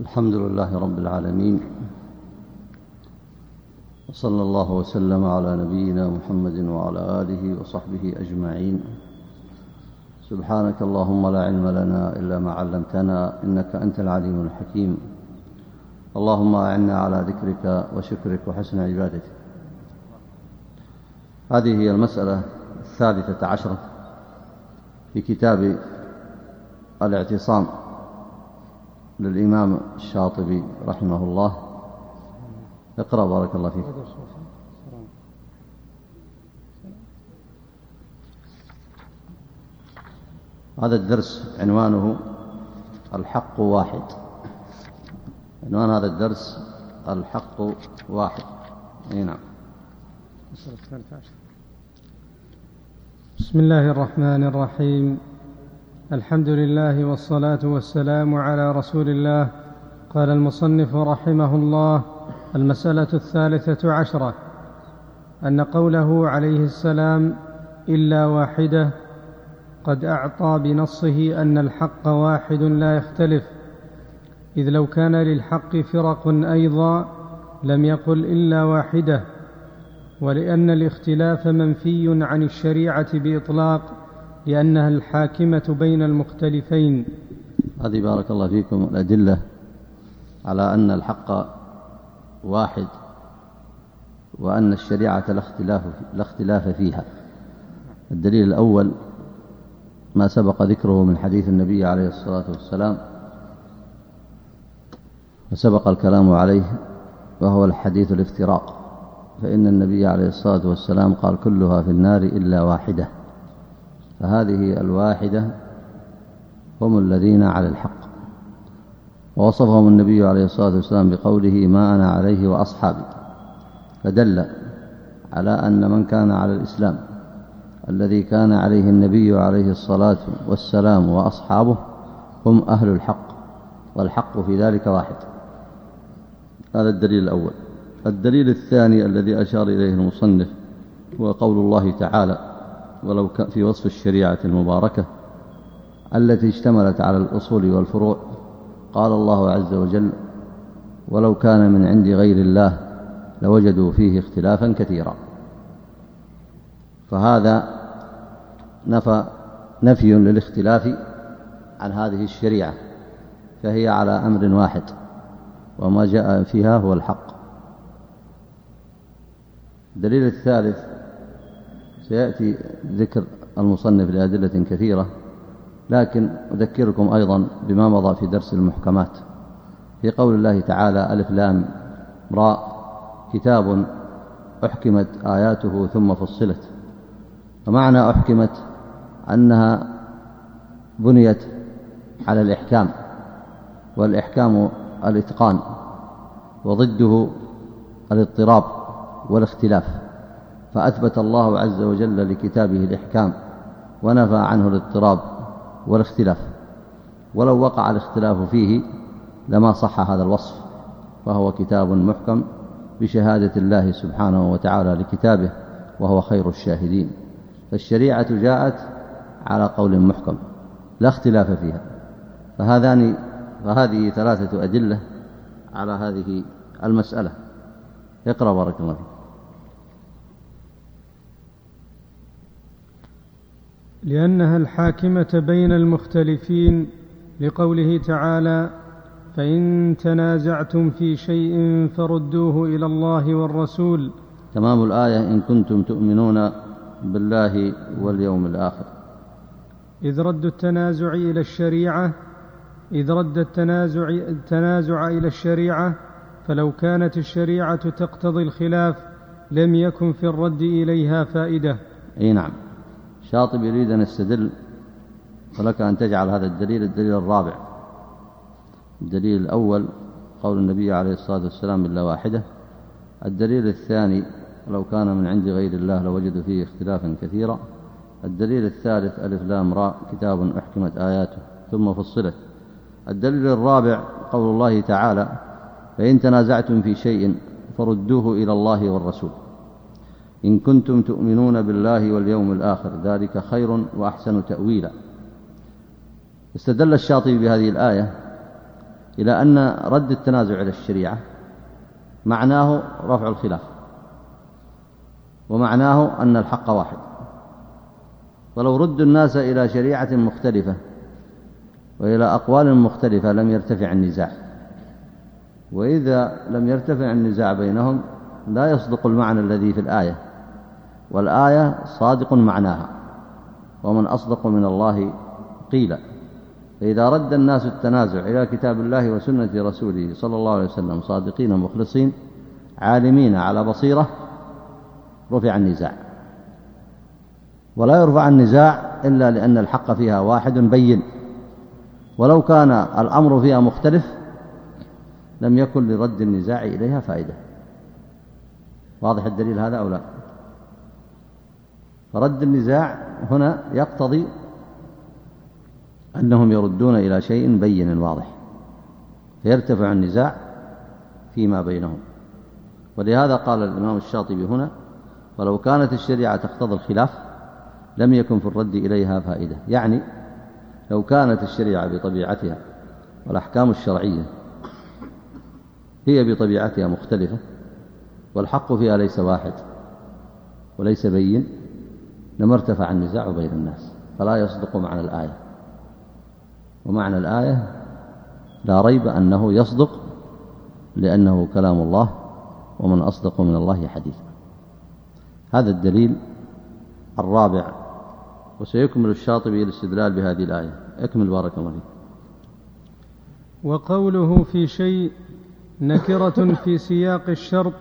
الحمد لله رب العالمين وصلى الله وسلم على نبينا محمد وعلى آله وصحبه أجمعين. سبحانك اللهم لا علم لنا إلا ما علمتنا إنك أنت العليم الحكيم. اللهم أعنا على ذكرك وشكرك وحسن عبادتك. هذه هي المسألة الثالثة عشرة في كتاب الاعتصام. للإمام الشاطبي رحمه الله. اقرأ بارك الله فيك. هذا الدرس عنوانه الحق واحد. عنوان هذا الدرس الحق واحد. إي نعم. بسم الله الرحمن الرحيم. الحمد لله والصلاة والسلام على رسول الله. قال المصنف رحمه الله المسألة الثالثة عشرة. أن قوله عليه السلام إلا واحدة قد أعطى بنصه أن الحق واحد لا يختلف. إذ لو كان للحق فرق أيضا لم يقل إلا واحدة ولأن الاختلاف منفي عن الشريعة بإطلاق لأنها الحاكمة بين المختلفين. هذه بارك الله فيكم الأدلة على أن الحق واحد وأن الشريعة لا اختلاف, لا اختلاف فيها. الدليل الأول ما سبق ذكره من حديث النبي عليه الصلاة والسلام وسبق الكلام عليه وهو الحديث الافتراق فإن النبي عليه الصلاة والسلام قال كلها في النار إلا واحدة. فهذه الواحدة هم الذين على الحق. ووصفهم النبي عليه الصلاة والسلام بقوله ما أنا عليه وأصحابي فدل على أن من كان على الإسلام الذي كان عليه النبي عليه الصلاة والسلام وأصحابه هم أهل الحق والحق في ذلك واحد. هذا الدليل الأول. الدليل الثاني الذي أشار إليه المصنف هو قول الله تعالى ولو في وصف الشريعة المباركة التي اشتملت على الأصول والفروع. قال الله عز وجل ولو كان من عند غير الله لوجدوا فيه اختلافا كثيرا فهذا نفى نفي للاختلاف عن هذه الشريعة فهي على أمر واحد وما جاء فيها هو الحق. الدليل الثالث سيأتي ذكر المصنف لأدلة كثيرة لكن أذكركم أيضا بما مضى في درس المحكمات. في قول الله تعالى ألف لام راء كتاب أحكمت آياته ثم فصلت. فمعنى أحكمت أنها بنيت على الإحكام والإحكام الإتقان وضده الاضطراب والاختلاف. فأثبت الله عز وجل لكتابه الإحكام ونفى عنه الاضطراب والاختلاف ولو وقع الاختلاف فيه لما صح هذا الوصف فهو كتاب محكم بشهادة الله سبحانه وتعالى لكتابه وهو خير الشاهدين. فالشريعة جاءت على قول محكم لا اختلاف فيها. فهذان فهذه ثلاثة أدلة على هذه المسألة. اقرأ بارك الله فيك. لأنها الحاكمة بين المختلفين لقوله تعالى فإن تنازعتم في شيء فردوه إلى الله والرسول تمام الآية إن كنتم تؤمنون بالله واليوم الآخر إذ رد التنازع إلى الشريعة إذ رد التنازع, التنازع إلى الشريعة فلو كانت الشريعة تقتضي الخلاف لم يكن في الرد إليها فائدة. أي نعم. شاطب يريد أن يستدل ولك أن تجعل هذا الدليل الدليل الرابع. الدليل الأول قول النبي عليه الصلاة والسلام إلا واحدة. الدليل الثاني لو كان من عند غير الله لوجد فيه اختلافا كثيرا. الدليل الثالث ألف لام راء كتاب أحكمت آياته ثم فصلت. الدليل الرابع قول الله تعالى فإن تنازعتم في شيء فردوه إلى الله والرسول. إن كنتم تؤمنون بالله واليوم الآخر ذلك خير وأحسن تأويلا. استدل الشاطبي بهذه الآية إلى أن رد التنازع إلى الشريعة معناه رفع الخلاف ومعناه أن الحق واحد. ولو ردوا الناس إلى شريعة مختلفة وإلى أقوال مختلفة لم يرتفع النزاع. وإذا لم يرتفع النزاع بينهم لا يصدق المعنى الذي في الآية. والآية صادق معناها ومن أصدق من الله قيل. فإذا رد الناس التنازع إلى كتاب الله وسنة رسوله صلى الله عليه وسلم صادقين مخلصين عالمين على بصيرة رفع النزاع. ولا يرفع النزاع إلا لأن الحق فيها واحد بين. ولو كان الأمر فيها مختلف لم يكن لرد النزاع إليها فائدة. واضح الدليل هذا أو لا؟ فرد النزاع هنا يقتضي أنهم يردون إلى شيء بين واضح فيرتفع النزاع فيما بينهم. ولهذا قال الإمام الشاطبي هنا ولو كانت الشريعة تقتضي الخلاف لم يكن في الرد إليها فائدة. يعني لو كانت الشريعة بطبيعتها والأحكام الشرعية هي بطبيعتها مختلفة والحق فيها ليس واحد وليس بين لما ارتفع النزاع بين الناس فلا يصدق معنى الآية. ومعنى الآية لا ريب أنه يصدق لأنه كلام الله ومن أصدق من الله حديثا هذا الدليل الرابع وسيكمل الشاطبي الاستدلال بهذه الآية. اكمل بارك الله فيك. وقوله في شيء نكرة في سياق الشرط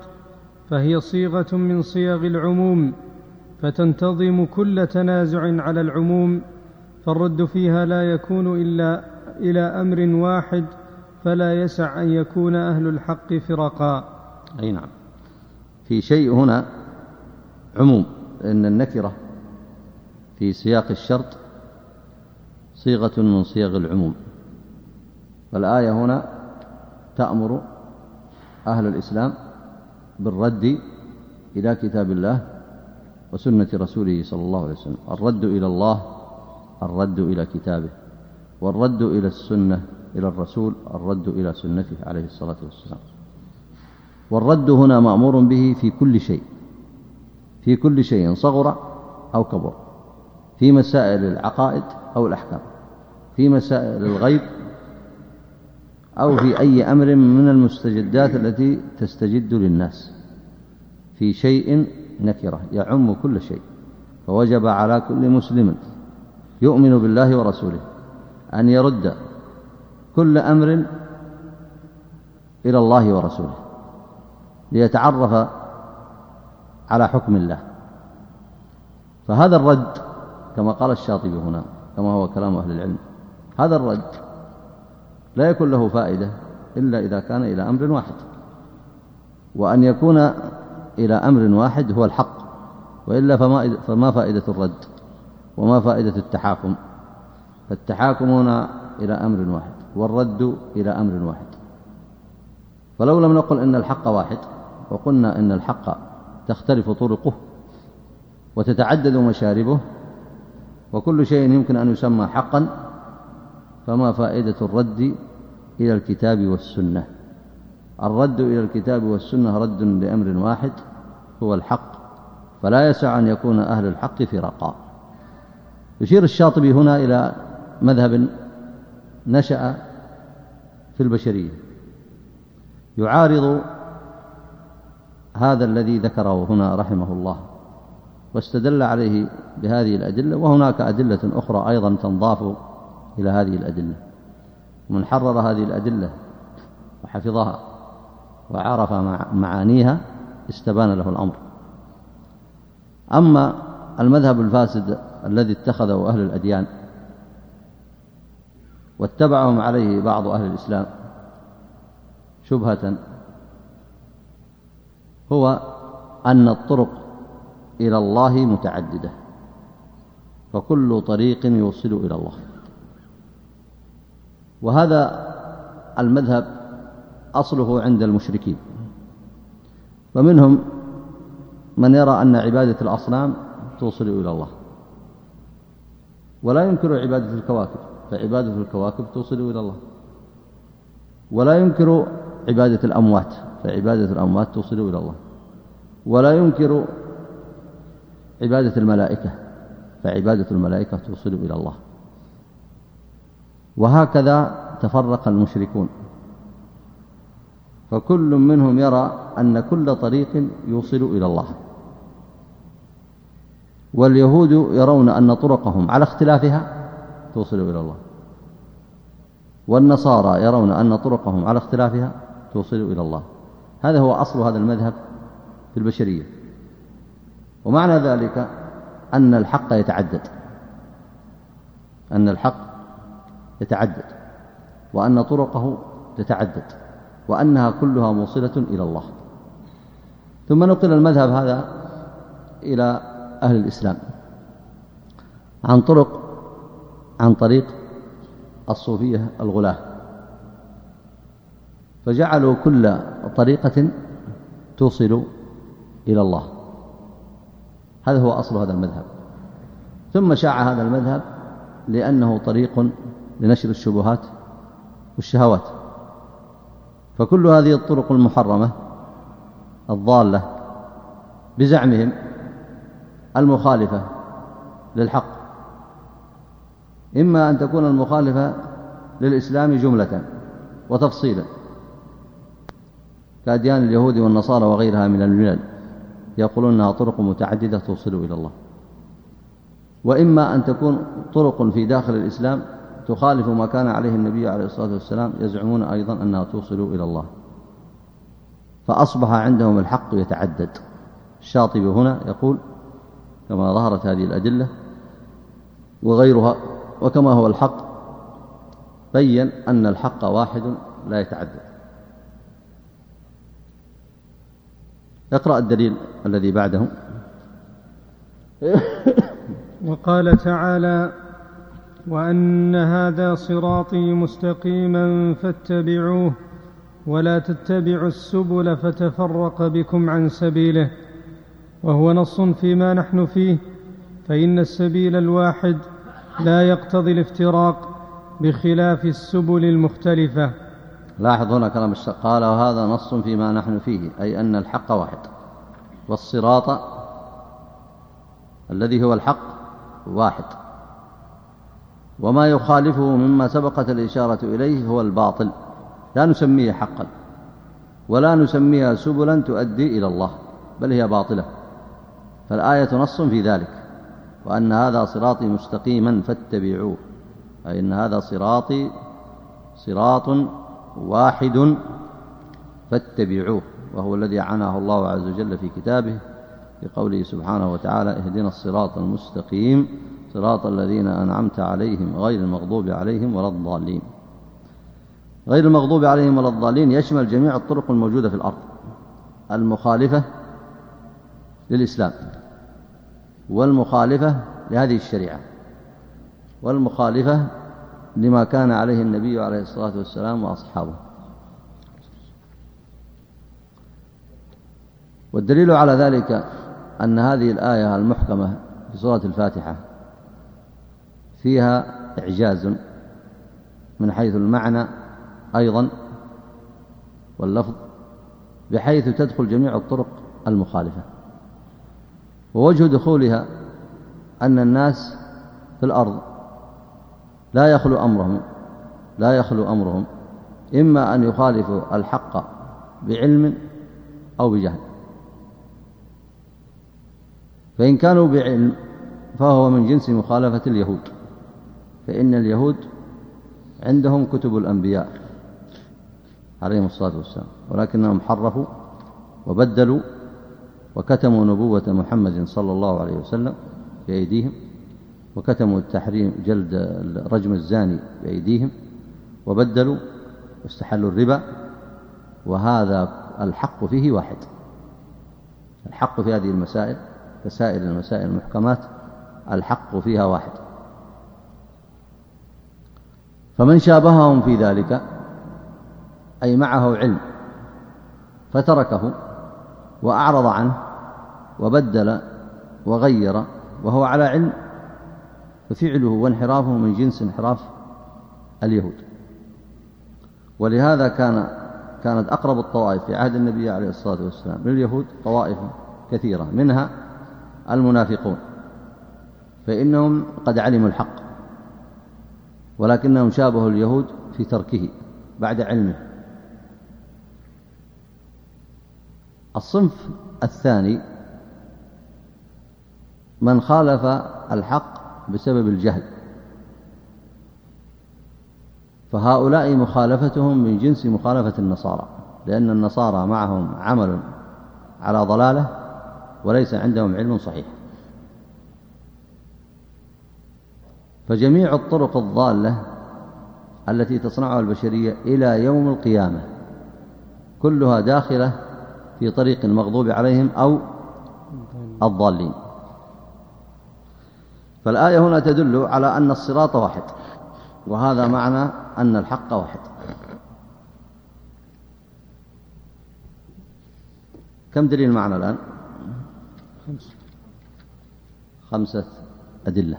فهي صيغة من صيغ العموم. فتنتظم كل تنازع على العموم فالرد فيها لا يكون إلا إلى أمر واحد فلا يسع أن يكون أهل الحق فرقا. أي نعم. في شيء هنا عموم لأن النكرة في سياق الشرط صيغة من صيغ العموم. والآية هنا تأمر أهل الإسلام بالرد إلى كتاب الله وسنة رسوله صلى الله عليه وسلم. الرد إلى الله الرد إلى كتابه. والرد إلى السنة إلى الرسول الرد إلى سنته عليه الصلاة والسلام. والرد هنا مأمور به في كل شيء. في كل شيء صغر أو كبر. في مسائل العقائد أو الأحكام. في مسائل الغيب أو في أي أمر من المستجدات التي تستجد للناس. في شيء نكرة يعم كل شيء. فوجب على كل مسلم يؤمن بالله ورسوله أن يرد كل أمر إلى الله ورسوله ليتعرف على حكم الله. فهذا الرد كما قال الشاطبي هنا كما هو كلام أهل العلم هذا الرد لا يكون له فائدة إلا إذا كان إلى أمر واحد. وأن يكون إلى أمر واحد هو الحق وإلا فما, فما فائدة الرد وما فائدة التحاكم. فالتحاكم هنا إلى أمر واحد والرد إلى أمر واحد. فلو لم نقل إن الحق واحد وقلنا إن الحق تختلف طرقه وتتعدد مشاربه وكل شيء يمكن أن يسمى حقا فما فائدة الرد إلى الكتاب والسنة. الرد إلى الكتاب والسنة رد لأمر واحد هو الحق فلا يسع أن يكون أهل الحق فرقا يشير الشاطبي هنا إلى مذهب نشأ في البشرية. يعارض هذا الذي ذكره هنا رحمه الله واستدل عليه بهذه الأدلة وهناك أدلة أخرى أيضا تنضاف إلى هذه الأدلة. من حرر هذه الأدلة وحفظها وعرف معانيها استبان له الأمر. أما المذهب الفاسد الذي اتخذه أهل الأديان واتبعهم عليه بعض أهل الإسلام شبهة هو أن الطرق إلى الله متعددة فكل طريق يوصل إلى الله. وهذا المذهب أصله عند المشركين. ومنهم من يرى أن عبادة الأصنام توصل إلى الله. ولا ينكر عبادة الكواكب فعبادة الكواكب توصل إلى الله. ولا ينكر عبادة الأموات فعبادة الأموات توصل إلى الله. ولا ينكر عبادة الملائكة فعبادة الملائكة توصل إلى الله. وهكذا تفرق المشركون. فكل منهم يرى أن كل طريق يوصل إلى الله. واليهود يرون أن طرقهم على اختلافها توصل إلى الله. والنصارى يرون أن طرقهم على اختلافها توصل إلى الله. هذا هو أصل هذا المذهب في البشرية. ومعنى ذلك أن الحق يتعدد. أن الحق يتعدد. وأن طرقه تتعدد. وأنها كلها موصلة إلى الله. ثم نقل المذهب هذا إلى أهل الإسلام عن طرق عن طريق الصوفية الغلاة. فجعلوا كل طريقة توصل إلى الله. هذا هو أصل هذا المذهب. ثم شاع هذا المذهب لأنه طريق لنشر الشبهات والشهوات. فكل هذه الطرق المحرمة الضالة بزعمهم المخالفة للحق. إما أن تكون المخالفة للإسلام جملة وتفصيلا كأديان اليهود والنصارى وغيرها من الملل يقولون أنها طرق متعددة توصل إلى الله. وإما أن تكون طرق في داخل الإسلام تخالف ما كان عليه النبي عليه الصلاة والسلام يزعمون أيضا أنها توصل إلى الله. فأصبح عندهم الحق يتعدد. الشاطبي هنا يقول كما ظهرت هذه الأدلة وغيرها وكما هو الحق بين أن الحق واحد لا يتعدد. اقرأ الدليل الذي بعده وقال تعالى وأن هذا صراطي مستقيما فاتبعوه ولا تتبعوا السبل فتفرق بكم عن سبيله وهو نص فيما نحن فيه فإن السبيل الواحد لا يقتضي الافتراق بخلاف السبل المختلفة. لاحظ هنا كلام الشيخ قال وهذا نص فيما نحن فيه أي أن الحق واحد والصراط الذي هو الحق واحد. وما يخالفه مما سبقت الإشارة إليه هو الباطل. لا نسميه حقا. ولا نسميها سبلا تؤدي إلى الله بل هي باطلة. فالآية نص في ذلك. وأن هذا صراطي مستقيما فاتبعوه. أي أن هذا صراطي صراط واحد فاتبعوه. وهو الذي عناه الله عز وجل في كتابه بقوله سبحانه وتعالى اهدنا الصراط المستقيم. صراط الذين أنعمت عليهم غير المغضوب عليهم ولا الضالين. غير المغضوب عليهم ولا الضالين يشمل جميع الطرق الموجودة في الأرض. المخالفة للإسلام والمخالفة لهذه الشريعة والمخالفة لما كان عليه النبي عليه الصلاة والسلام وأصحابه. والدليل على ذلك أن هذه الآية المحكمة في سورة الفاتحة فيها إعجاز من حيث المعنى أيضا واللفظ بحيث تدخل جميع الطرق المخالفة. ووجه دخولها أن الناس في الأرض لا يخلو أمرهم لا يخلو أمرهم إما أن يخالفوا الحق بعلم أو بجهل. فإن كانوا بعلم فهو من جنس مخالفة اليهود. فإن اليهود عندهم كتب الأنبياء عليهم الصلاة والسلام ولكنهم حرفوا وبدلوا وكتموا نبوة محمد صلى الله عليه وسلم بأيديهم وكتموا التحريم جلد رجم الزاني بأيديهم وبدلوا واستحلوا الربا وهذا الحق فيه واحد. الحق في هذه المسائل كسائر المسائل المحكمات الحق فيها واحد. فمن شابههم في ذلك أي معه علم فتركه وأعرض عنه وبدل وغير وهو على علم ففعله وانحرافه من جنس انحراف اليهود. ولهذا كان كانت أقرب الطوائف في عهد النبي عليه الصلاة والسلام لليهود طوائف كثيرة منها المنافقون فإنهم قد علموا الحق. ولكنهم شابهوا اليهود في تركه بعد علمه. الصنف الثاني من خالف الحق بسبب الجهل. فهؤلاء مخالفتهم من جنس مخالفة النصارى لأن النصارى معهم عمل على ضلاله وليس عندهم علم صحيح. فجميع الطرق الضالة التي تصنعها البشرية إلى يوم القيامة كلها داخلة في طريق المغضوب عليهم أو الضالين. فالآية هنا تدل على أن الصراط واحد وهذا معنى أن الحق واحد. كم دليل معنا الآن؟ خمسة أدلة.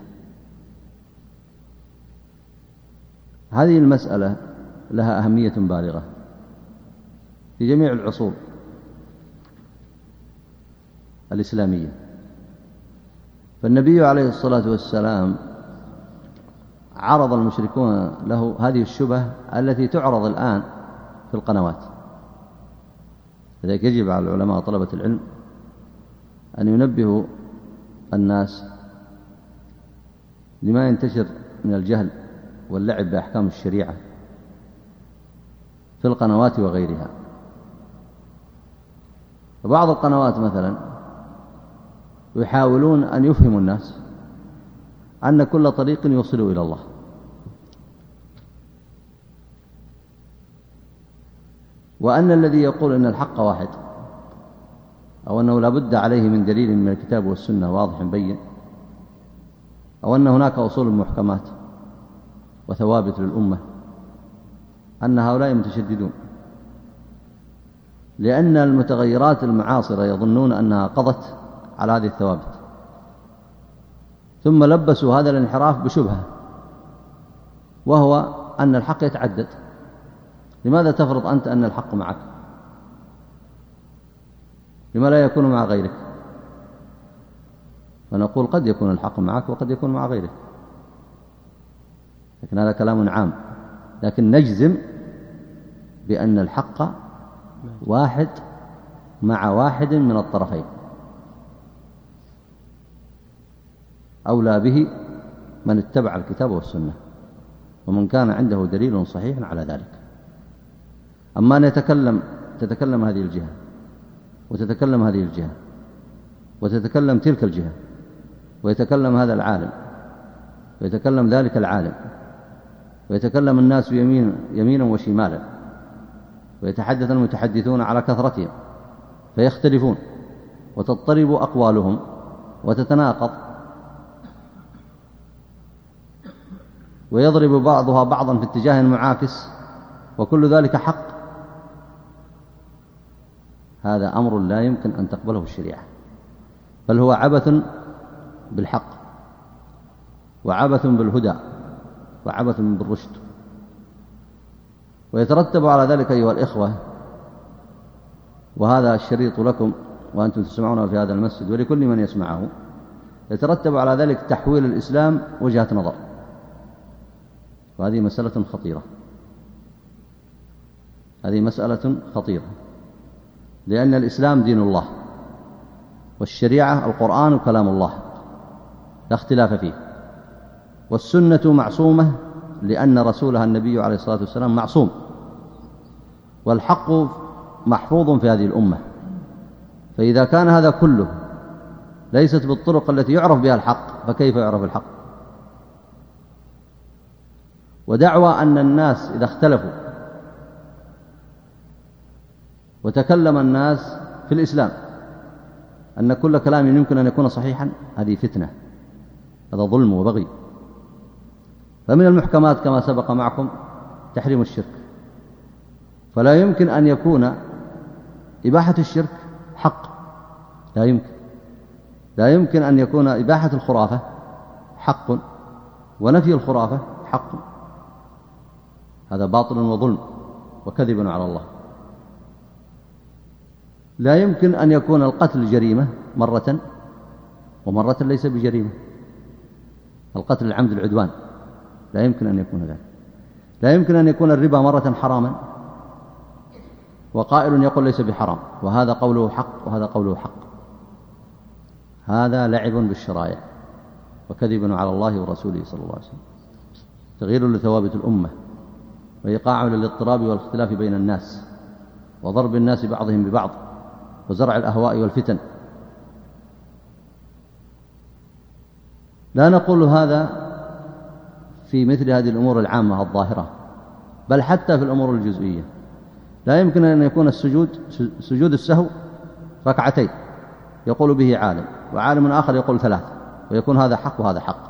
هذه المسألة لها أهمية بالغة في جميع العصور الإسلامية. فالنبي عليه الصلاة والسلام عرض المشركون له هذه الشبه التي تعرض الآن في القنوات. لذلك يجب على العلماء طلبة العلم أن ينبهوا الناس لما ينتشر من الجهل واللعب بأحكام الشريعة في القنوات وغيرها. وبعض القنوات مثلا يحاولون أن يفهموا الناس أن كل طريق يوصل إلى الله. وأن الذي يقول أن الحق واحد أو أنه لا بد عليه من دليل من الكتاب والسنة واضح بين أو أن هناك أصول محكمات وثوابت للأمة أن هؤلاء متشددون. لأن المتغيرات المعاصرة يظنون أنها قضت على هذه الثوابت. ثم لبسوا هذا الانحراف بشبهة وهو أن الحق يتعدد. لماذا تفرض أنت أن الحق معك؟ لما لا يكون مع غيرك. فنقول قد يكون الحق معك وقد يكون مع غيرك. لكن هذا كلام عام. لكن نجزم بأن الحق واحد مع واحد من الطرفين. أولى به من اتبع الكتاب والسنة ومن كان عنده دليل صحيح على ذلك. أما أن يتكلم تتكلم هذه الجهة وتتكلم هذه الجهة وتتكلم تلك الجهة ويتكلم هذا العالم ويتكلم ذلك العالم ويتكلم الناس يمين يمينا وشمالا ويتحدث المتحدثون على كثرتهم فيختلفون وتضطرب أقوالهم وتتناقض ويضرب بعضها بعضا في اتجاه معاكس وكل ذلك حق. هذا أمر لا يمكن أن تقبله الشريعة بل هو عبث بالحق وعبث بالهدى. وعبث بالرشد. ويترتب على ذلك أيها الإخوة وهذا الشريط لكم وأنتم تسمعونه في هذا المسجد ولكل من يسمعه يترتب على ذلك تحويل الإسلام وجهة نظر. وهذه مسألة خطيرة. هذه مسألة خطيرة. لأن الإسلام دين الله والشريعة القرآن كلام الله لا اختلاف فيه. والسنة معصومة لأن رسولها النبي عليه الصلاة والسلام معصوم. والحق محفوظ في هذه الأمة. فإذا كان هذا كله ليست بالطرق التي يعرف بها الحق فكيف يعرف الحق؟ ودعوى أن الناس إذا اختلفوا وتكلم الناس في الإسلام أن كل كلام يمكن أن يكون صحيحا هذه فتنة. هذا ظلم وبغي. فمن المحكمات كما سبق معكم تحريم الشرك. فلا يمكن أن يكون إباحة الشرك حق. لا يمكن. لا يمكن أن يكون إباحة الخرافة حق. ونفي الخرافة حق. هذا باطل وظلم وكذب على الله. لا يمكن أن يكون القتل جريمة مرة ومرة ليس بجريمة. القتل العمد العدوان. لا يمكن أن يكون ذلك. لا يمكن أن يكون الربا مرة حراما. وقائل يقول ليس بحرام. وهذا قوله حق وهذا قوله حق. هذا لعب بالشرائع وكذب على الله ورسوله صلى الله عليه وسلم. تغيير لثوابت الأمة وإيقاع للاضطراب والاختلاف بين الناس وضرب الناس بعضهم ببعض وزرع الأهواء والفتن. لا نقول هذا في مثل هذه الأمور العامة الظاهرة بل حتى في الأمور الجزئية. لا يمكن أن يكون السجود سجود السهو ركعتين يقول به عالم وعالم آخر يقول ثلاث ويكون هذا حق وهذا حق.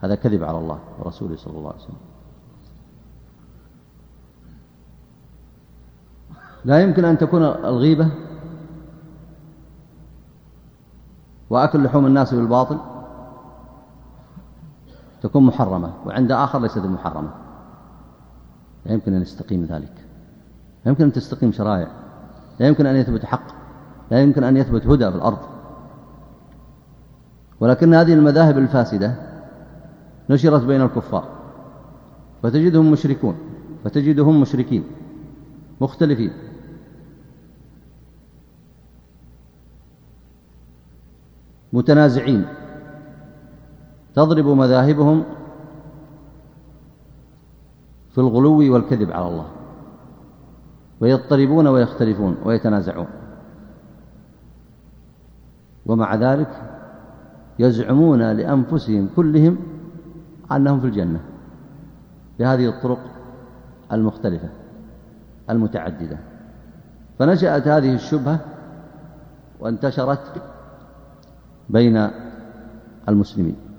هذا كذب على الله ورسوله صلى الله عليه وسلم. لا يمكن أن تكون الغيبة وأكل لحوم الناس بالباطل تكون محرمة وعند آخر ليست محرمة. لا يمكن أن يستقيم ذلك. لا يمكن أن تستقيم شرائع. لا يمكن أن يثبت حق. لا يمكن أن يثبت هدى في الأرض. ولكن هذه المذاهب الفاسدة نشرت بين الكفار. فتجدهم مشركون. فتجدهم مشركين. مختلفين. متنازعين. تضرب مذاهبهم في الغلو والكذب على الله. ويضطربون ويختلفون ويتنازعون. ومع ذلك يزعمون لأنفسهم كلهم أنهم في الجنة بهذه الطرق المختلفة المتعددة. فنشأت هذه الشبهة وانتشرت بين المسلمين.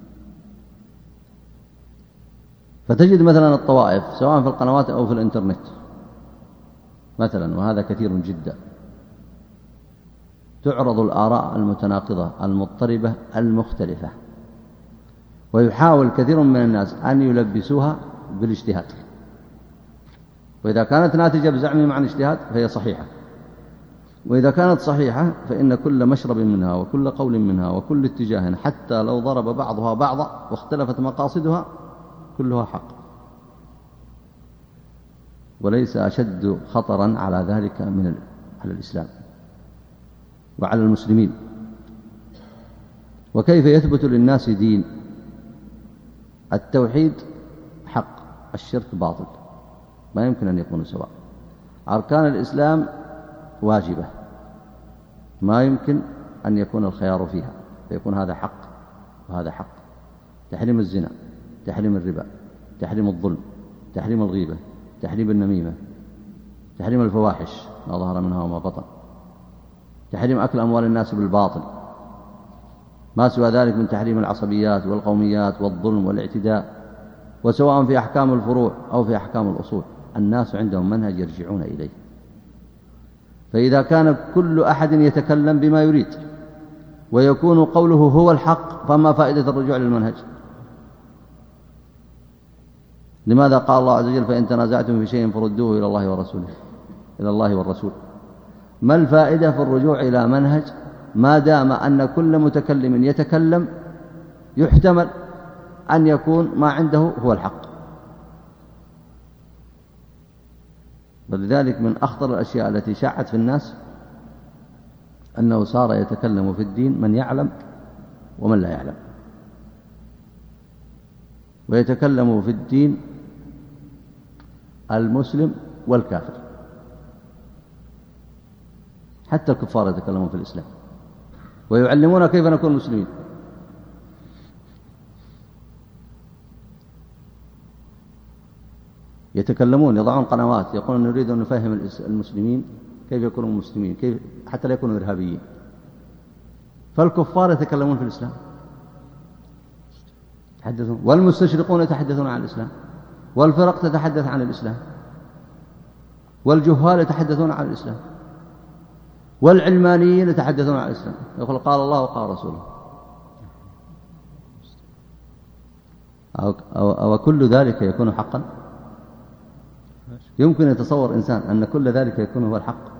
فتجد مثلا الطوائف سواء في القنوات أو في الإنترنت. مثلا وهذا كثير جدا. تعرض الآراء المتناقضة المضطربة المختلفة. ويحاول كثير من الناس أن يلبسوها بالاجتهاد. وإذا كانت ناتجة بزعمهم عن اجتهاد فهي صحيحة. وإذا كانت صحيحة فإن كل مشرب منها وكل قول منها وكل اتجاه حتى لو ضرب بعضها بعضا واختلفت مقاصدها كلها حق. وليس أشد خطرا على ذلك من على الإسلام وعلى المسلمين. وكيف يثبت للناس دين؟ التوحيد حق الشرك باطل. ما يمكن أن يكونوا سواء. أركان الإسلام واجبة. ما يمكن أن يكون الخيار فيها. فيكون هذا حق وهذا حق. تحريم الزنا. تحريم الربا تحريم الظلم تحريم الغيبة تحريم النميمة تحريم الفواحش ما ظهر منها وما بطن تحريم أكل أموال الناس بالباطل. ما سوى ذلك من تحريم العصبيات والقوميات والظلم والاعتداء وسواء في أحكام الفروع أو في أحكام الأصول. الناس عندهم منهج يرجعون إليه. فإذا كان كل أحد يتكلم بما يريد ويكون قوله هو الحق فما فائدة الرجوع للمنهج؟ لماذا قال الله عز وجل فإن تنازعتم في شيء فردوه إلى الله ورسوله؟ إلى الله والرسول. ما الفائدة في الرجوع إلى منهج؟ ما دام أن كل متكلم يتكلم يحتمل أن يكون ما عنده هو الحق. ولذلك من أخطر الأشياء التي شاعت في الناس أنه صار يتكلم في الدين من يعلم ومن لا يعلم. ويتكلم في الدين المسلم والكافر. حتى الكفار يتكلمون في الإسلام. ويعلمون كيف نكون مسلمين. يتكلمون يضعون قنوات يقولون نريد أن نفهم المسلمين كيف يكونوا مسلمين كيف حتى لا يكونوا إرهابيين. فالكفار يتكلمون في الإسلام. يتحدثون. والمستشرقون يتحدثون عن الإسلام. والفرق تتحدث عن الإسلام. والجهال يتحدثون عن الإسلام. والعلمانيين يتحدثون عن الإسلام. يقول قال الله وقال رسوله. أو, أو, أو كل ذلك يكون حقا؟ يمكن يتصور إنسان أن كل ذلك يكون هو الحق.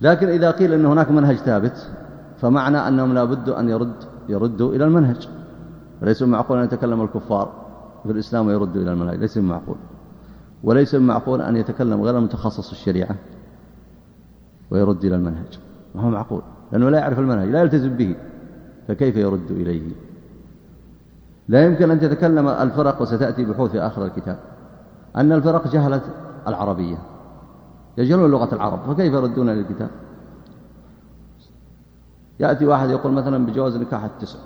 لكن إذا قيل أن هناك منهج ثابت فمعنى أنهم لا بد أن يرد يردوا إلى المنهج. ليس معقول أن يتكلم الكفار. في الإسلام ويردوا إلى المنهج ليس معقول وليس معقول أن يتكلم غير متخصص الشريعة ويرد إلى المنهج. ما هو معقول لأنه لا يعرف المنهج لا يلتزم به. فكيف يرد إليه؟ لا يمكن أن تتكلم الفرق وستأتي بحوث في آخر الكتاب. أن الفرق جهلت العربية يجهلون لغة العرب فكيف يردون إلى الكتاب يأتي واحد يقول مثلا بجواز نكاح التسع.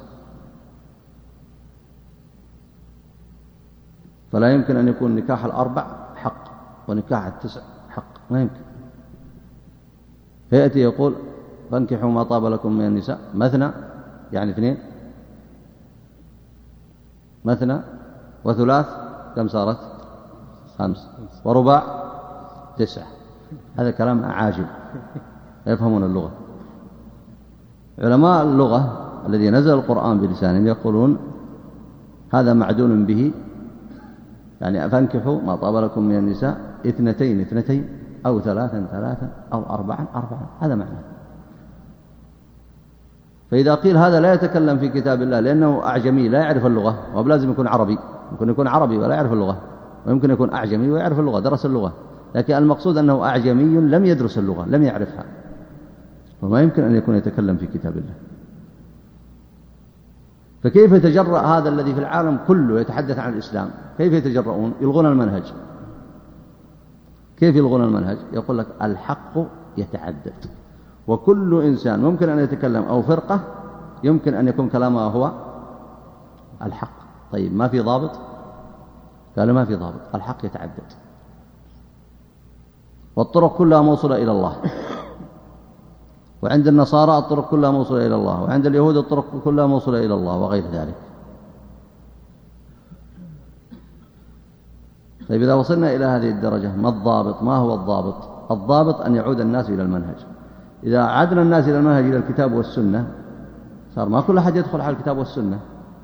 فلا يمكن أن يكون نكاح الأربع حق ونكاح التسع حق ما يمكن. فيأتي يقول فانكحوا ما طاب لكم من النساء. مثنى يعني اثنين. مثنى وثلاث كم صارت؟ خمس. ورباع تسعة هذا كلام عاجل. يفهمون اللغة. علماء اللغة الذي نزل القرآن بلسانهم يقولون هذا معدول به يعني فانكحوا ما طاب لكم من النساء اثنتين اثنتين أو ثلاثا ثلاثا أو أربعا أربعا هذا معنى. فإذا قيل هذا لا يتكلم في كتاب الله لأنه أعجمي لا يعرف اللغة لازم يكون عربي يمكن يكون عربي ولا يعرف اللغة ويمكن يكون أعجمي ويعرف اللغة درس اللغة لكن المقصود أنه أعجمي لم يدرس اللغة لم يعرفها. وما يمكن أن يكون يتكلم في كتاب الله. فكيف يتجرأ هذا الذي في العالم كله يتحدث عن الإسلام؟ كيف يتجرؤون؟ يلغون المنهج. كيف يلغون المنهج؟ يقول لك الحق يتعدد. وكل إنسان ممكن أن يتكلم أو فرقة يمكن أن يكون كلامها هو الحق. طيب ما في ضابط؟ قال ما في ضابط. الحق يتعدد. والطرق كلها موصلة إلى الله. وعند النصارى الطرق كلها موصلة إلى الله وعند اليهود الطرق كلها موصلة إلى الله وغير ذلك. طيب إذا وصلنا إلى هذه الدرجة ما الضابط؟ ما هو الضابط؟ الضابط أن يعود الناس إلى المنهج. إذا عدنا الناس إلى المنهج إلى الكتاب والسنة صار ما كل أحد يدخل على الكتاب والسنة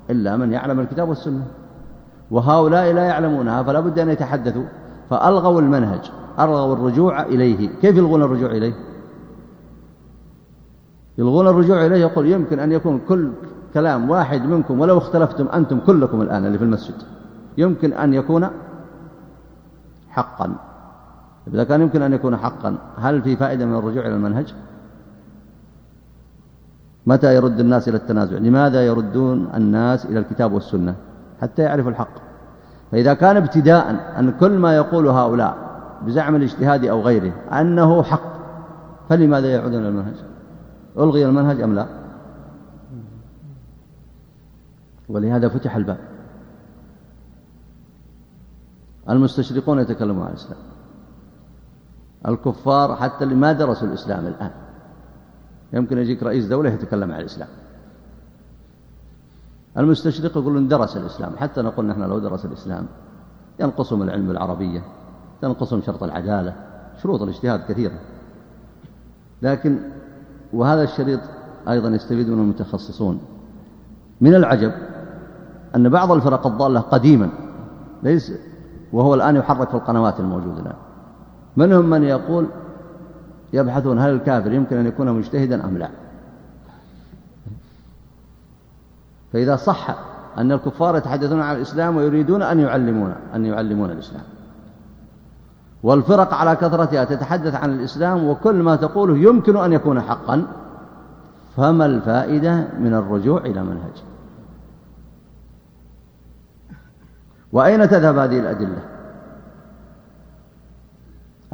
إلا من يعلم الكتاب والسنة. وهؤلاء لا يعلمونها فلا بد أن يتحدثوا فألغوا المنهج ألغوا الرجوع إليه. كيف يلغون الرجوع إليه؟ يلغون الرجوع إليه يقول يمكن أن يكون كل كلام واحد منكم ولو اختلفتم أنتم كلكم الآن اللي في المسجد. يمكن أن يكون حقا. إذا كان يمكن أن يكون حقا هل في فائدة من الرجوع إلى المنهج؟ متى يرد الناس إلى التنازع؟ لماذا يردون الناس إلى الكتاب والسنة؟ حتى يعرفوا الحق. فإذا كان ابتداء أن كل ما يقول هؤلاء بزعم الاجتهاد أو غيره أنه حق فلماذا يعودون إلى المنهج؟ ألغي المنهج أم لا؟ ولهذا فتح الباب. المستشرقون يتكلمون عن الإسلام. الكفار حتى اللي ما درسوا الإسلام الآن. يمكن يجيك رئيس دولة يتكلم عن الإسلام. المستشرق يقولون درس الإسلام. حتى نقول نحن لو درس الإسلام ينقصهم العلم العربية تنقصهم شرط العدالة شروط الاجتهاد كثيرة. لكن وهذا الشريط أيضا يستفيد منه المتخصصون. من العجب أن بعض الفرق الضالة قديما ليس وهو الآن يحرك في القنوات الموجودة الآن. منهم من يقول يبحثون هل الكافر يمكن أن يكون مجتهدا أم لا؟ فإذا صح أن الكفار يتحدثون عن الإسلام ويريدون أن يعلمون أن يعلمون الإسلام. والفرق على كثرتها تتحدث عن الإسلام وكل ما تقوله يمكن أن يكون حقا. فما الفائدة من الرجوع إلى منهج؟ وأين تذهب هذه الأدلة؟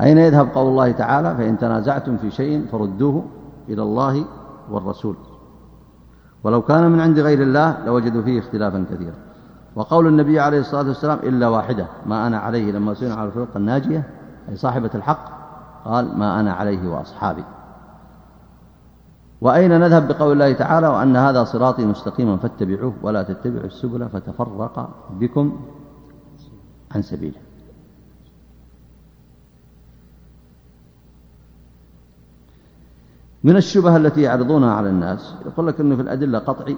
أين يذهب قول الله تعالى فإن تنازعتم في شيء فردوه إلى الله والرسول ولو كان من عند غير الله لوجدوا فيه اختلافا كثيرا. وقول النبي عليه الصلاة والسلام إلا واحدة ما أنا عليه لما سئل على الفرقة الناجية أي صاحبة الحق قال ما أنا عليه وأصحابي. وأين نذهب بقول الله تعالى وأن هذا صراطي مستقيما فاتبعوه ولا تتبعوا السبل فتفرق بكم عن سبيله. من الشبه التي يعرضونها على الناس يقول لك أنه في الأدلة قطعي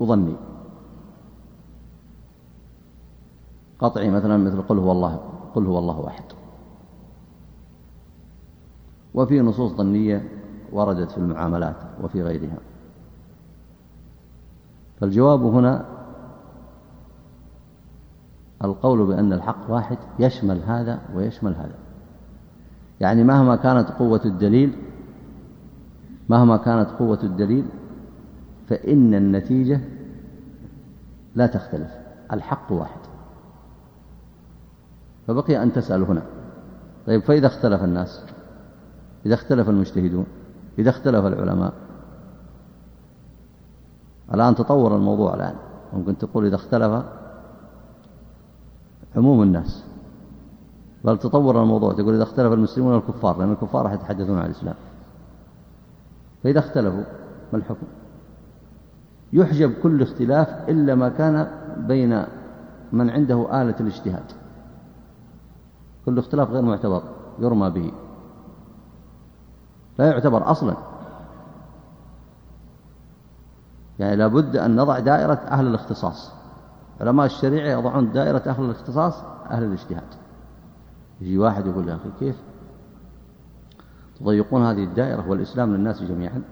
وظني. قطعي مثلا مثل قل هو الله قل هو الله أحد. وفي نصوص ظنية وردت في المعاملات وفي غيرها. فالجواب هنا القول بأن الحق واحد يشمل هذا ويشمل هذا. يعني مهما كانت قوة الدليل مهما كانت قوة الدليل فإن النتيجة لا تختلف. الحق واحد. فبقي أن تسأل هنا. طيب فإذا اختلف الناس إذا اختلف المجتهدون إذا اختلف العلماء الآن تطور الموضوع الآن. ممكن تقول إذا اختلف عموم الناس. بل تطور الموضوع تقول إذا اختلف المسلمون والكفار لأن الكفار راح يتحدثون عن الإسلام. فإذا اختلفوا ما الحكم؟ يحجب كل اختلاف إلا ما كان بين من عنده آلة الاجتهاد. كل اختلاف غير معتبر يرمى به. لا يعتبر أصلا. يعني لابد أن نضع دائرة أهل الاختصاص. علماء الشريعة يضعون دائرة أهل الاختصاص أهل الاجتهاد. يجي واحد يقول يا أخي كيف؟ تضيقون هذه الدائرة والإسلام للناس جميعا.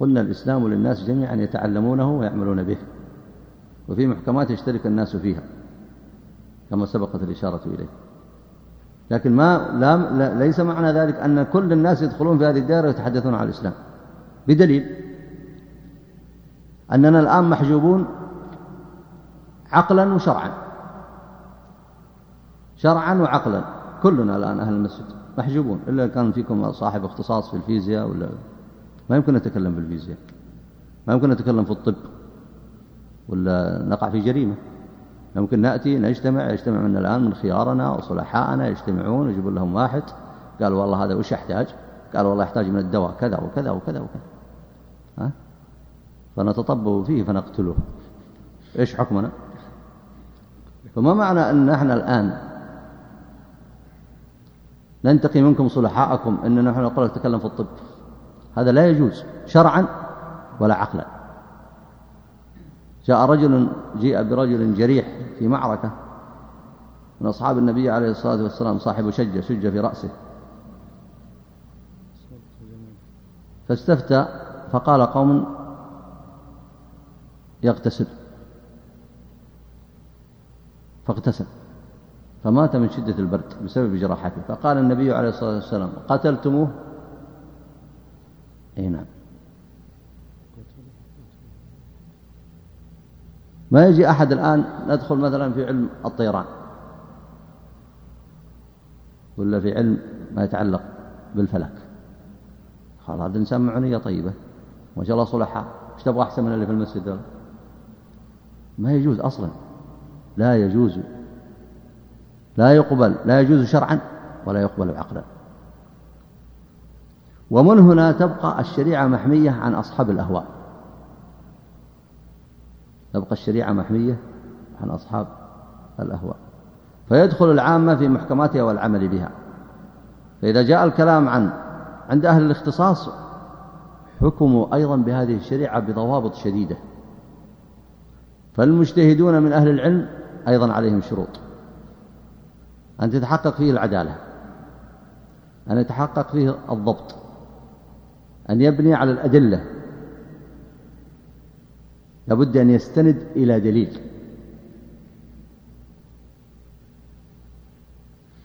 قلنا الإسلام للناس جميعا يتعلمونه ويعملون به. وفي محكمات يشترك الناس فيها كما سبقت الإشارة إليه. لكن ما لا ليس معنى ذلك أن كل الناس يدخلون في هذه الدائرة ويتحدثون عن الإسلام. بدليل أننا الآن محجوبون عقلا وشرعا. شرعا وعقلا. كلنا الآن أهل المسجد محجوبون. إلا كان فيكم صاحب اختصاص في الفيزياء ولا ما يمكن نتكلم بالفيزياء ما يمكن نتكلم في الطب ولا نقع في جريمة. ممكن نأتي نجتمع يجتمع من الآن من خيارنا وصلحاءنا يجتمعون يجيبون لهم واحد قال والله هذا وش يحتاج؟ قال والله يحتاج من الدواء كذا وكذا وكذا وكذا. ها؟ فنتطبب فيه فنقتله. إيش حكمنا؟ فما معنى أن إحنا الآن ننتقي منكم صلحاءكم أن نحن نقول نتكلم في الطب؟ هذا لا يجوز شرعا ولا عقلا. جاء رجل جيء برجل جريح في معركة من أصحاب النبي عليه الصلاة والسلام صاحب شجة شجة في رأسه. فاستفتى فقال قوم يغتسل. فاغتسل. فمات من شدة البرد بسبب جراحته. فقال النبي عليه الصلاة والسلام قتلتموه؟ اي نعم. ما يجي أحد الآن ندخل مثلا في علم الطيران. ولا في علم ما يتعلق بالفلك. قال هذا إنسان معنية طيبة. ما شاء الله صلحاء. إيش تبغى أحسن من اللي في المسجد؟ دول ما يجوز أصلا. لا يجوز. لا يقبل. لا يجوز شرعا ولا يقبل عقلا. ومن هنا تبقى الشريعة محمية عن أصحاب الأهواء. تبقى الشريعة محمية عن أصحاب الأهواء. فيدخل العامة في محكماتها والعمل بها. فإذا جاء الكلام عن عند أهل الاختصاص حكموا أيضا بهذه الشريعة بضوابط شديدة. فالمجتهدون من أهل العلم أيضا عليهم شروط. أن تتحقق فيه العدالة. أن يتحقق فيه الضبط. أن يبني على الأدلة. لابد أن يستند إلى دليل.